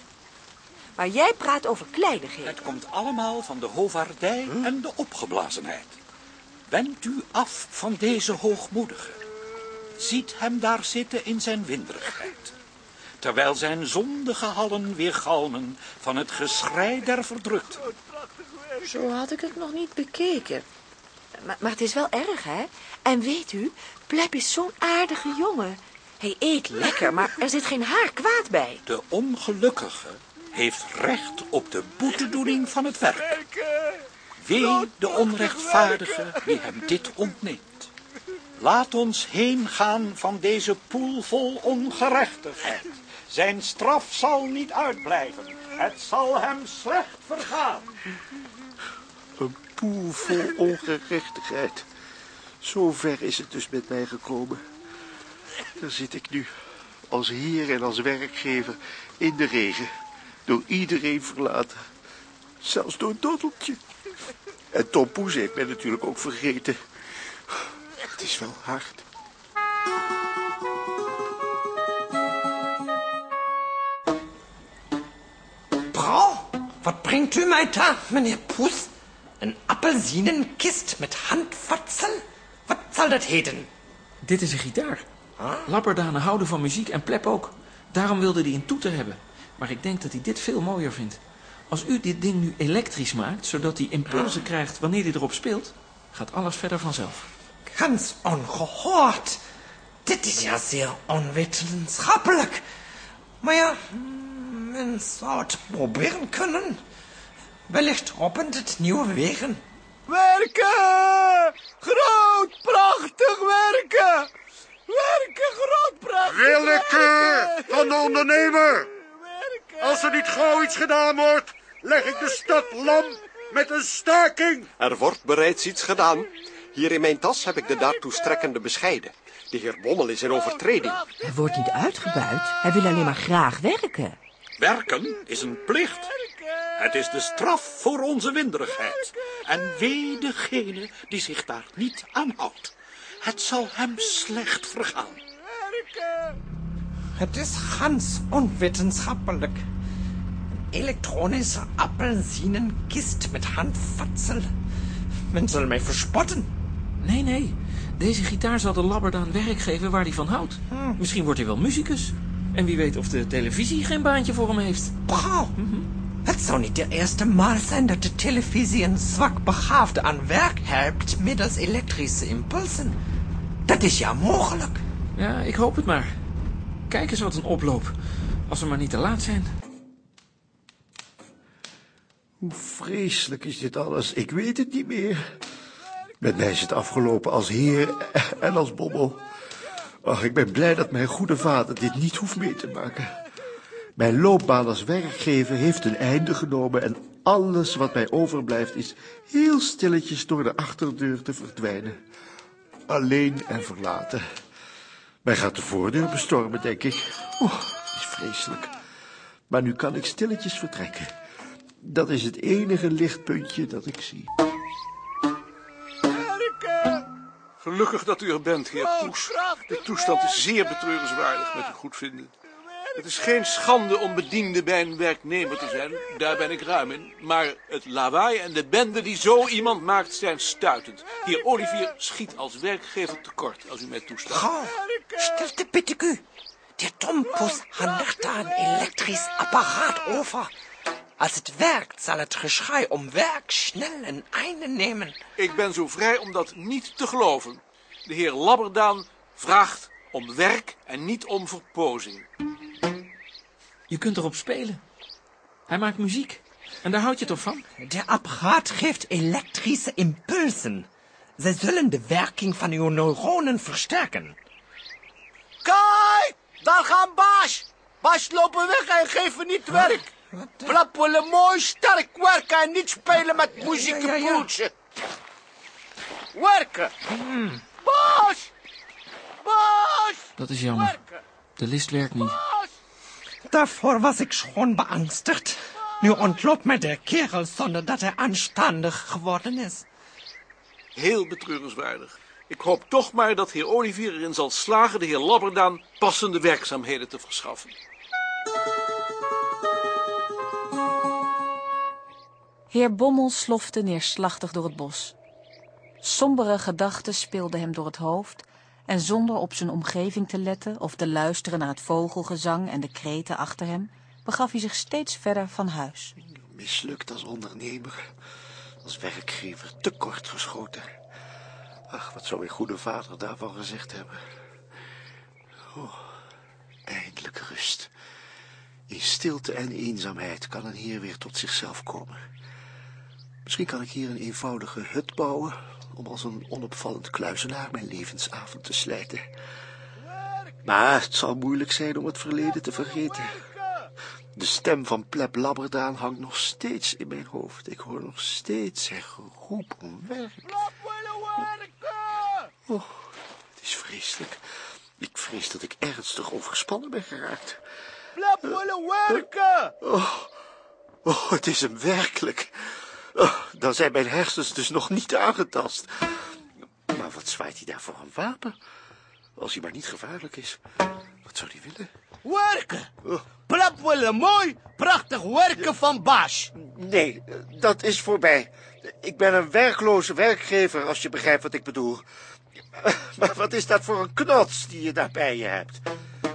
Speaker 12: Maar jij praat over kleinigheden.
Speaker 3: Het komt allemaal van de hovaardij en de opgeblazenheid. Wendt u af van deze hoogmoedige. Ziet hem daar zitten in zijn winderigheid. Terwijl zijn zondige hallen weer galmen van het geschrei der verdrukten.
Speaker 12: Zo had ik het nog niet bekeken. Maar, maar het is wel erg, hè? En weet u, Plep is zo'n aardige jongen. Hij eet lekker, maar er zit geen haar kwaad bij.
Speaker 3: De ongelukkige heeft recht op de boetedoening van het werk. Wee de onrechtvaardige die hem dit ontneemt. Laat ons heen gaan van deze poel vol ongerechtigheid. Zijn straf zal niet uitblijven. Het zal hem slecht vergaan.
Speaker 4: Een poel vol ongerechtigheid. Zo ver is het dus met mij gekomen. Daar zit ik nu, als heer en als werkgever, in de regen. Door iedereen verlaten. Zelfs door Doddeltje. En Tom Poes heeft mij natuurlijk ook vergeten. Het is wel hard.
Speaker 17: Wat brengt u mij daar, meneer Poes? Een appelsinenkist met handvatsel? Wat zal dat heten?
Speaker 6: Dit is een gitaar. Lapperdanen houden van muziek en Plep ook. Daarom wilde hij een toeter hebben. Maar ik denk dat hij dit veel mooier vindt. Als u dit ding nu elektrisch maakt, zodat hij impulsen krijgt wanneer hij erop speelt, gaat alles verder vanzelf.
Speaker 17: Ganz ongehoord. Dit is ja zeer onwetenschappelijk. Maar ja, men zou het proberen kunnen. Wellicht opent het nieuwe wegen.
Speaker 16: Werken! Groot, prachtig werken! Werken, groot, prachtig
Speaker 4: Willeke van de ondernemer! Als er niet gauw iets gedaan wordt, leg ik de stad lam met een staking.
Speaker 14: Er wordt bereids iets gedaan. Hier in mijn tas heb ik de daartoe strekkende bescheiden. De heer Bommel is in overtreding.
Speaker 12: Hij wordt niet uitgebuit. Hij wil alleen maar graag werken.
Speaker 3: Werken is een plicht. Het is de straf voor onze winderigheid. En wee degene die zich daar niet aan houdt. Het zal hem slecht vergaan.
Speaker 17: Het is ganz onwetenschappelijk. Een elektronische appelsinenkist met handvatsel. Men zal mij verspotten.
Speaker 6: Nee, nee. Deze gitaar zal de Labberdaan werk geven waar hij van houdt. Misschien wordt hij wel muzikus. En wie weet of de televisie geen baantje voor hem heeft.
Speaker 17: Brouw, het zou niet de eerste maal zijn dat de televisie een zwak begaafde aan werk helpt middels elektrische impulsen. Dat is ja mogelijk.
Speaker 6: Ja, ik hoop het maar. Kijk eens wat een oploop. Als we maar niet te laat zijn.
Speaker 4: Hoe vreselijk is dit alles? Ik weet het niet meer. Met mij is het afgelopen als heer en als bobbel. Ach, ik ben blij dat mijn goede vader dit niet hoeft mee te maken. Mijn loopbaan als werkgever heeft een einde genomen en alles wat mij overblijft is heel stilletjes door de achterdeur te verdwijnen. Alleen en verlaten. Mij gaat de voordeur bestormen, denk ik. Het is vreselijk. Maar nu kan ik stilletjes vertrekken. Dat is het enige lichtpuntje dat ik zie.
Speaker 5: Gelukkig dat u er bent, heer Poes. De toestand is zeer betreurenswaardig met uw goedvinden. Het is geen schande om bediende bij een werknemer te zijn, daar ben ik ruim in. Maar het lawaai en de bende die zo iemand maakt zijn stuitend. Heer Olivier schiet als werkgever tekort, als u mij toestaat.
Speaker 17: Gauw, stilte bitte ik u. De Tompus handigt daar een elektrisch apparaat over. Als het werkt, zal het geschrei om werk snel een einde nemen.
Speaker 5: Ik ben zo vrij om dat niet te geloven. De heer Labberdaan vraagt om werk en niet om verpozing.
Speaker 6: Je kunt erop spelen. Hij maakt muziek. En daar houd je toch van?
Speaker 17: De apparaat geeft elektrische impulsen. Ze zullen de werking van uw neuronen versterken.
Speaker 16: Kijk, daar gaan Baas. Baas lopen weg en geven niet werk. Plap willen mooi sterk werken en niet spelen met muziek en poetsen. Werken. Baas! Baas!
Speaker 6: Dat is jammer. De list werkt niet.
Speaker 17: Daarvoor was ik schon beangstigd. Nu ontloopt mij de kerel zonder dat hij aanstandig geworden is.
Speaker 5: Heel betreurenswaardig. Ik hoop toch maar dat heer Olivier erin zal slagen de heer Labberdaan passende werkzaamheden te verschaffen.
Speaker 2: Heer Bommel slofte neerslachtig door het bos. Sombere gedachten speelden hem door het hoofd en zonder op zijn omgeving te letten of te luisteren naar het vogelgezang en de kreten achter hem, begaf hij zich steeds verder van huis.
Speaker 4: Mislukt als ondernemer, als werkgever, te kort geschoten. Ach, wat zou mijn goede vader daarvan gezegd hebben. Oh, eindelijk rust. In stilte en eenzaamheid kan een heer weer tot zichzelf komen. Misschien kan ik hier een eenvoudige hut bouwen... om als een onopvallend kluizenaar mijn levensavond te slijten. Maar het zal moeilijk zijn om het verleden te vergeten. De stem van Pleb Labberdaan hangt nog steeds in mijn hoofd. Ik hoor nog steeds zijn geroep om werk. Oh, het is vreselijk. Ik vrees dat ik ernstig overspannen ben geraakt.
Speaker 16: Pleb willen werken!
Speaker 4: Oh, oh, het is hem werkelijk. Oh, dan zijn mijn hersens dus nog niet aangetast. Maar wat zwaait hij daar voor een wapen? Als hij maar niet gevaarlijk is. Wat zou hij willen?
Speaker 16: Werken! Pleb willen mooi, prachtig werken van Baas.
Speaker 4: Nee, dat is voorbij. Ik ben een werkloze werkgever, als je begrijpt wat ik bedoel. Maar wat is dat voor een knots die je daar bij je hebt?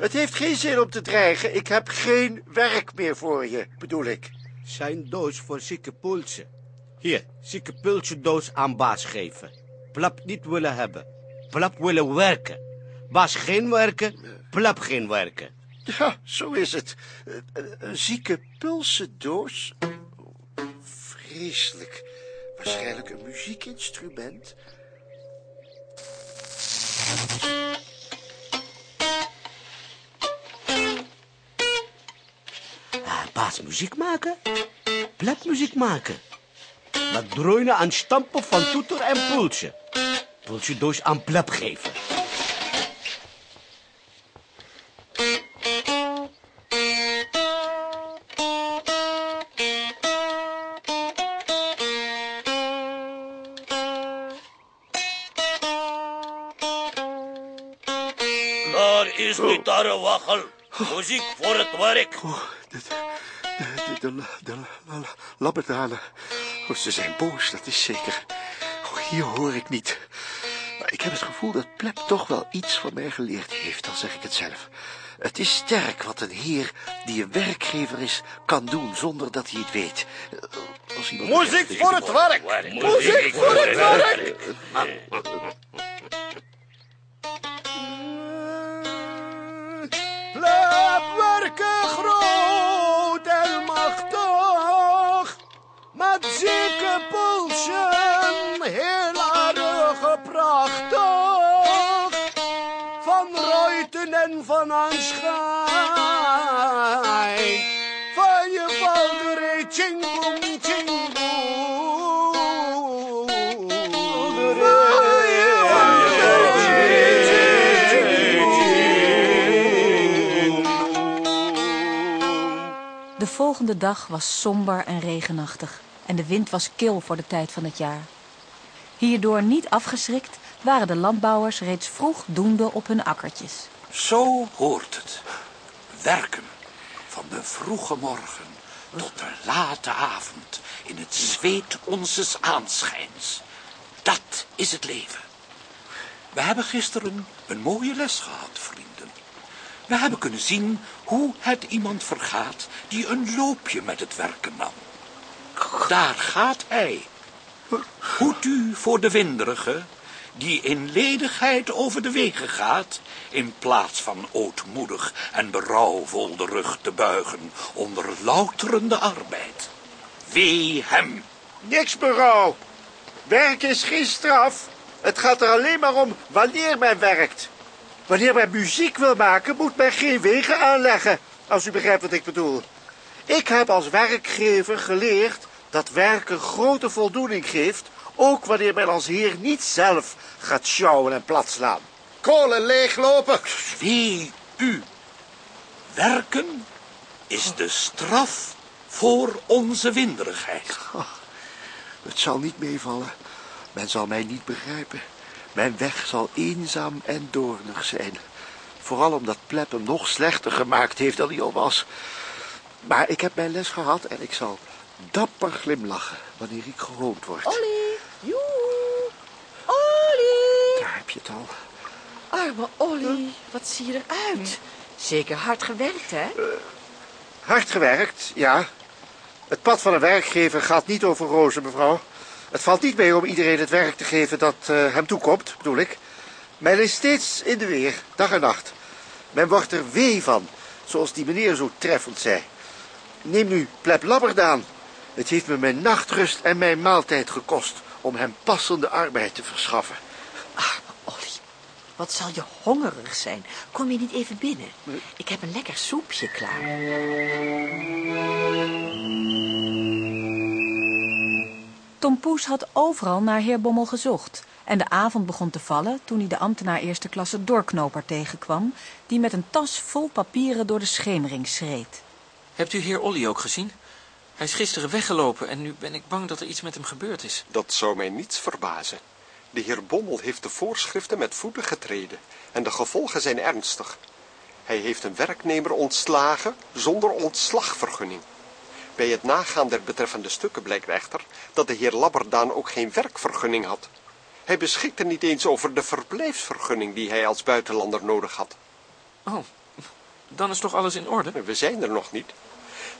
Speaker 4: Het heeft geen zin om te dreigen. Ik heb geen werk meer voor je, bedoel ik.
Speaker 16: Zijn doos voor zieke pulsen. Hier, zieke pulsje doos aan baas geven. Plap niet willen hebben. Plap willen werken. Baas geen werken, plap geen werken.
Speaker 4: Ja, zo is het. Een, een zieke pulsendoos. Vreselijk. Waarschijnlijk een muziekinstrument.
Speaker 16: Ah, baas muziek maken? Plap muziek maken. Dat dreunen aan stampen van toeter en pulsje. Pulsje doos aan plap geven.
Speaker 10: Daar is gitaren waggel. Muziek voor het werk.
Speaker 4: De, de, de, de labberdanen. Oh, ze zijn boos, dat is zeker. Oh, hier hoor ik niet. Maar ik heb het gevoel dat Plep toch wel iets van mij geleerd heeft, al zeg ik het zelf. Het is sterk wat een heer die een werkgever is, kan doen zonder dat hij het weet. Als iemand
Speaker 16: Muziek voor het werk! Muziek voor het werk! Plep werken groot zieke pulsen, heel aardig prachtig, van ruiten en van aanschijn, van je valderij, ching boem, ching
Speaker 2: De volgende dag was somber en regenachtig en de wind was kil voor de tijd van het jaar. Hierdoor niet afgeschrikt waren de landbouwers reeds vroeg doende op hun akkertjes.
Speaker 3: Zo hoort het. Werken van de vroege morgen tot de late avond in het zweet onzes aanschijns. Dat is het leven. We hebben gisteren een mooie les gehad, vrienden. We hebben kunnen zien hoe het iemand vergaat die een loopje met het werken nam. Daar gaat hij. Hoed u voor de winderige, die in ledigheid over de wegen gaat, in plaats van ootmoedig en berouwvol de rug te buigen onder louterende arbeid. Wee hem.
Speaker 4: Niks berouw. Werk is geen straf. Het gaat er alleen maar om wanneer men werkt. Wanneer men muziek wil maken, moet men geen wegen aanleggen, als u begrijpt wat ik bedoel. Ik heb als werkgever geleerd dat werken grote voldoening geeft, ook wanneer men als heer niet zelf gaat sjouwen en platslaan.
Speaker 16: Kolen leeglopen.
Speaker 3: Wee u. Werken is de straf voor onze winderigheid.
Speaker 4: Het zal niet meevallen. Men zal mij niet begrijpen. Mijn weg zal eenzaam en doornig zijn. Vooral omdat Plep hem nog slechter gemaakt heeft dan hij al was. Maar ik heb mijn les gehad en ik zal dapper glimlachen wanneer ik gehoond word.
Speaker 12: Olly, joe. Olly.
Speaker 4: Daar heb je het al.
Speaker 12: Arme Olly, wat zie je eruit? Zeker hard gewerkt, hè?
Speaker 4: Hard gewerkt, ja. Het pad van een werkgever gaat niet over rozen, mevrouw. Het valt niet mee om iedereen het werk te geven dat eh, hem toekomt, bedoel ik. Men is steeds in de weer, dag en nacht. Men wordt er wee van, zoals die meneer zo treffend zei. Neem nu Pleb Labberdaan. Het heeft me mijn nachtrust en mijn maaltijd gekost om hem passende arbeid te verschaffen.
Speaker 12: Arme Olly. Wat zal je hongerig zijn? Kom je niet even binnen? Ik heb een lekker soepje klaar.
Speaker 2: Tom Poes had overal naar heer Bommel gezocht. En de avond begon te vallen toen hij de ambtenaar eerste klasse doorknoper tegenkwam... die met een tas vol papieren door de schemering schreed.
Speaker 6: Hebt u heer Olly ook gezien? Hij is gisteren weggelopen en nu ben ik bang dat er iets met hem gebeurd is.
Speaker 14: Dat zou mij niets verbazen. De heer Bommel heeft de voorschriften met voeten getreden en de gevolgen zijn ernstig. Hij heeft een werknemer ontslagen zonder ontslagvergunning. Bij het nagaan der betreffende stukken blijkt echter dat de heer Labberdaan ook geen werkvergunning had. Hij beschikte niet eens over de verblijfsvergunning die hij als buitenlander nodig had.
Speaker 6: Oh, dan is toch alles in orde?
Speaker 14: We zijn er nog niet.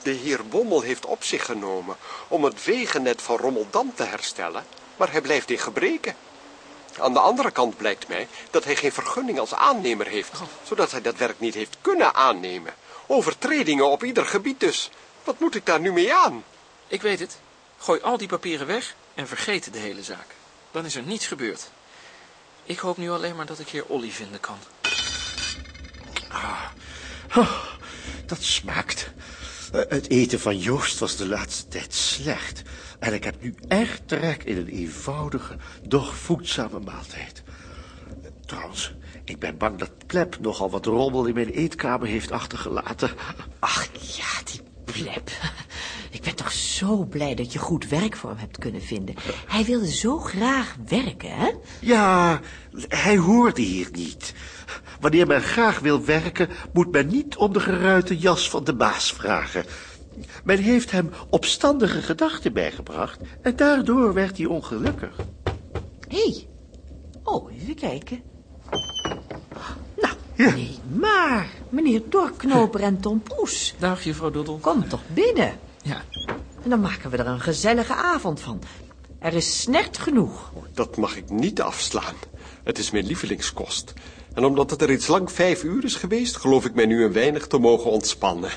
Speaker 14: De heer Bommel heeft op zich genomen om het wegennet van Rommeldam te herstellen, maar hij blijft in gebreken. Aan de andere kant blijkt mij dat hij geen vergunning als aannemer heeft, zodat hij dat werk niet heeft kunnen aannemen. Overtredingen op ieder gebied dus. Wat moet ik daar nu mee aan?
Speaker 6: Ik weet het. Gooi al die papieren weg en vergeet de hele zaak. Dan is er niets gebeurd. Ik hoop nu alleen maar dat ik heer Olly vinden kan.
Speaker 4: Ah, oh, dat smaakt. Eh, Het eten van Joost was de laatste tijd slecht. En ik heb nu erg trek in een eenvoudige, doch voedzame maaltijd. Trouwens, ik ben bang dat Plep nogal wat rommel in mijn eetkamer heeft achtergelaten.
Speaker 12: Ach ja, die plep. Ik ben toch zo blij dat je goed werk voor hem hebt kunnen vinden. Hij wilde zo graag werken, hè?
Speaker 4: Ja, hij hoorde hier niet. Wanneer men graag wil werken, moet men niet om de geruite jas van de baas vragen. Men heeft hem opstandige gedachten bijgebracht en daardoor werd hij ongelukkig.
Speaker 12: Hé. Hey. Oh, even kijken. Nou, nee, maar. Meneer Dorknoper en Tom Poes.
Speaker 6: Dag, juffrouw Doddel.
Speaker 12: Kom toch binnen.
Speaker 6: Ja.
Speaker 12: En dan maken we er een gezellige avond van. Er is snert genoeg.
Speaker 14: Dat mag ik niet afslaan. Het is mijn lievelingskost. En omdat het er reeds lang vijf uur is geweest, geloof ik mij nu een weinig te mogen ontspannen.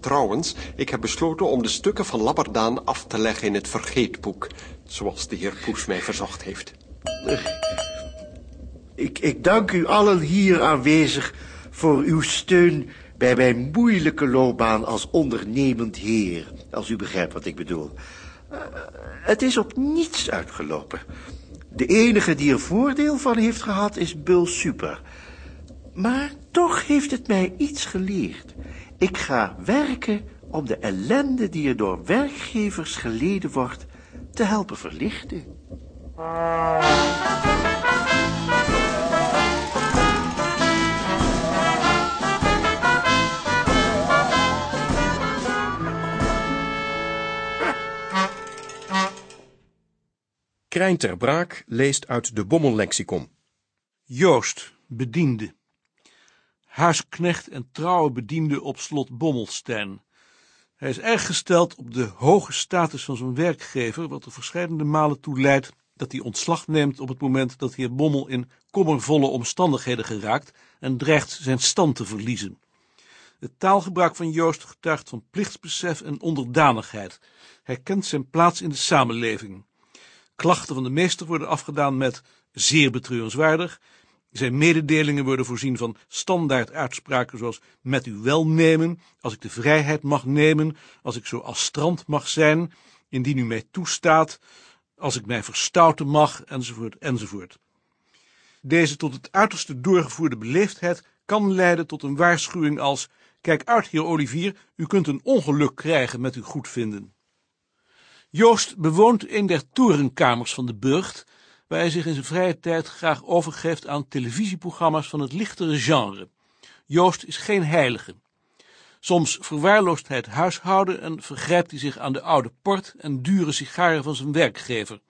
Speaker 14: Trouwens, ik heb besloten om de stukken van Labberdaan af te leggen in het vergeetboek, zoals de heer Poes mij verzocht heeft.
Speaker 4: Ik, ik dank u allen hier aanwezig voor uw steun bij mijn moeilijke loopbaan als ondernemend heer, als u begrijpt wat ik bedoel. Uh, het is op niets uitgelopen. De enige die er voordeel van heeft gehad is Bul Super. Maar toch heeft het mij iets geleerd. Ik ga werken om de ellende die er door werkgevers geleden wordt te helpen verlichten.
Speaker 1: Krijn ter Braak leest uit de Bommellexicon.
Speaker 5: Joost, bediende. Huisknecht en trouwe bediende op slot Bommelstein. Hij is erg gesteld op de hoge status van zijn werkgever, wat er verschillende malen toe leidt dat hij ontslag neemt op het moment dat heer Bommel in kommervolle omstandigheden geraakt en dreigt zijn stand te verliezen. Het taalgebruik van Joost getuigt van plichtsbesef en onderdanigheid. Hij kent zijn plaats in de samenleving. Klachten van de meester worden afgedaan met zeer betreurenswaardig. Zijn mededelingen worden voorzien van standaard uitspraken zoals met uw welnemen, als ik de vrijheid mag nemen, als ik zo als strand mag zijn, indien u mij toestaat, als ik mij verstouten mag, enzovoort, enzovoort. Deze tot het uiterste doorgevoerde beleefdheid kan leiden tot een waarschuwing als, kijk uit, heer Olivier, u kunt een ongeluk krijgen met uw goedvinden. Joost bewoont een der torenkamers van de burcht, waar hij zich in zijn vrije tijd graag overgeeft aan televisieprogramma's van het lichtere genre. Joost is geen heilige. Soms verwaarloost hij het huishouden en vergrijpt hij zich aan de oude port en dure sigaren van zijn werkgever.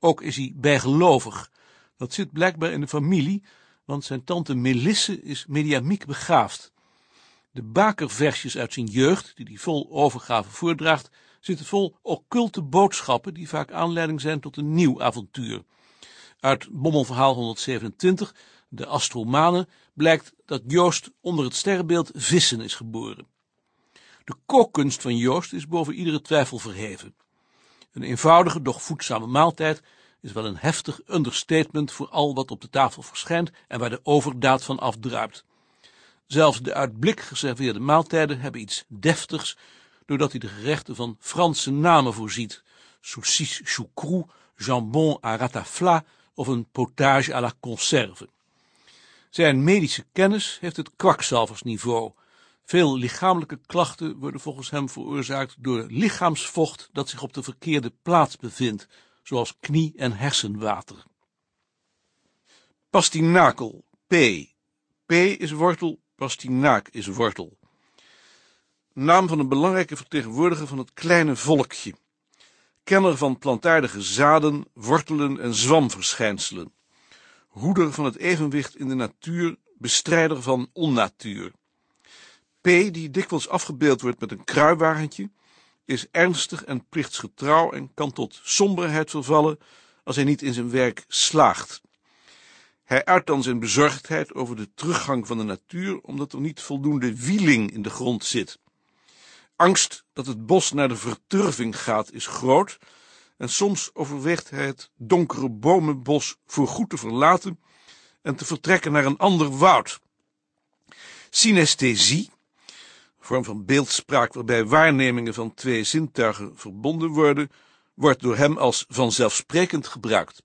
Speaker 5: Ook is hij bijgelovig. Dat zit blijkbaar in de familie, want zijn tante Melisse is mediamiek begaafd. De bakerversjes uit zijn jeugd, die hij vol overgave voordraagt, zitten vol occulte boodschappen die vaak aanleiding zijn tot een nieuw avontuur. Uit Bommelverhaal 127, de Astromanen, blijkt dat Joost onder het sterrenbeeld Vissen is geboren. De kookkunst van Joost is boven iedere twijfel verheven. Een eenvoudige, doch voedzame maaltijd is wel een heftig understatement voor al wat op de tafel verschijnt en waar de overdaad van afdruipt. Zelfs de uit blik geserveerde maaltijden hebben iets deftigs, doordat hij de gerechten van Franse namen voorziet. Saucisse choucroute, jambon à ratafla of een potage à la conserve. Zijn medische kennis heeft het kwakzalversniveau. Veel lichamelijke klachten worden volgens hem veroorzaakt door lichaamsvocht dat zich op de verkeerde plaats bevindt, zoals knie- en hersenwater. Pastinakel, P. P is wortel, pastinaak is wortel. Naam van een belangrijke vertegenwoordiger van het kleine volkje. Kenner van plantaardige zaden, wortelen en zwamverschijnselen. Hoeder van het evenwicht in de natuur, bestrijder van onnatuur. P, die dikwijls afgebeeld wordt met een kruiwagentje, is ernstig en plichtsgetrouw en kan tot somberheid vervallen als hij niet in zijn werk slaagt. Hij uit dan zijn bezorgdheid over de teruggang van de natuur, omdat er niet voldoende wieling in de grond zit. Angst dat het bos naar de verturving gaat is groot, en soms overweegt hij het donkere bomenbos voorgoed te verlaten en te vertrekken naar een ander woud. Synesthesie, vorm van beeldspraak waarbij waarnemingen van twee zintuigen verbonden worden, wordt door hem als vanzelfsprekend gebruikt.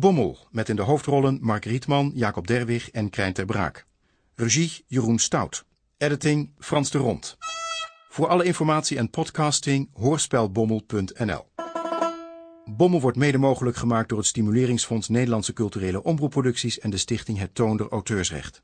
Speaker 1: Bommel, met in de hoofdrollen Mark Rietman, Jacob Derwig en Krijn ter Braak. Regie Jeroen Stout. Editing Frans de Rond. Voor alle informatie en podcasting hoorspelbommel.nl Bommel wordt mede mogelijk gemaakt door het Stimuleringsfonds Nederlandse Culturele Omroepproducties en de stichting Het Toonder Auteursrecht.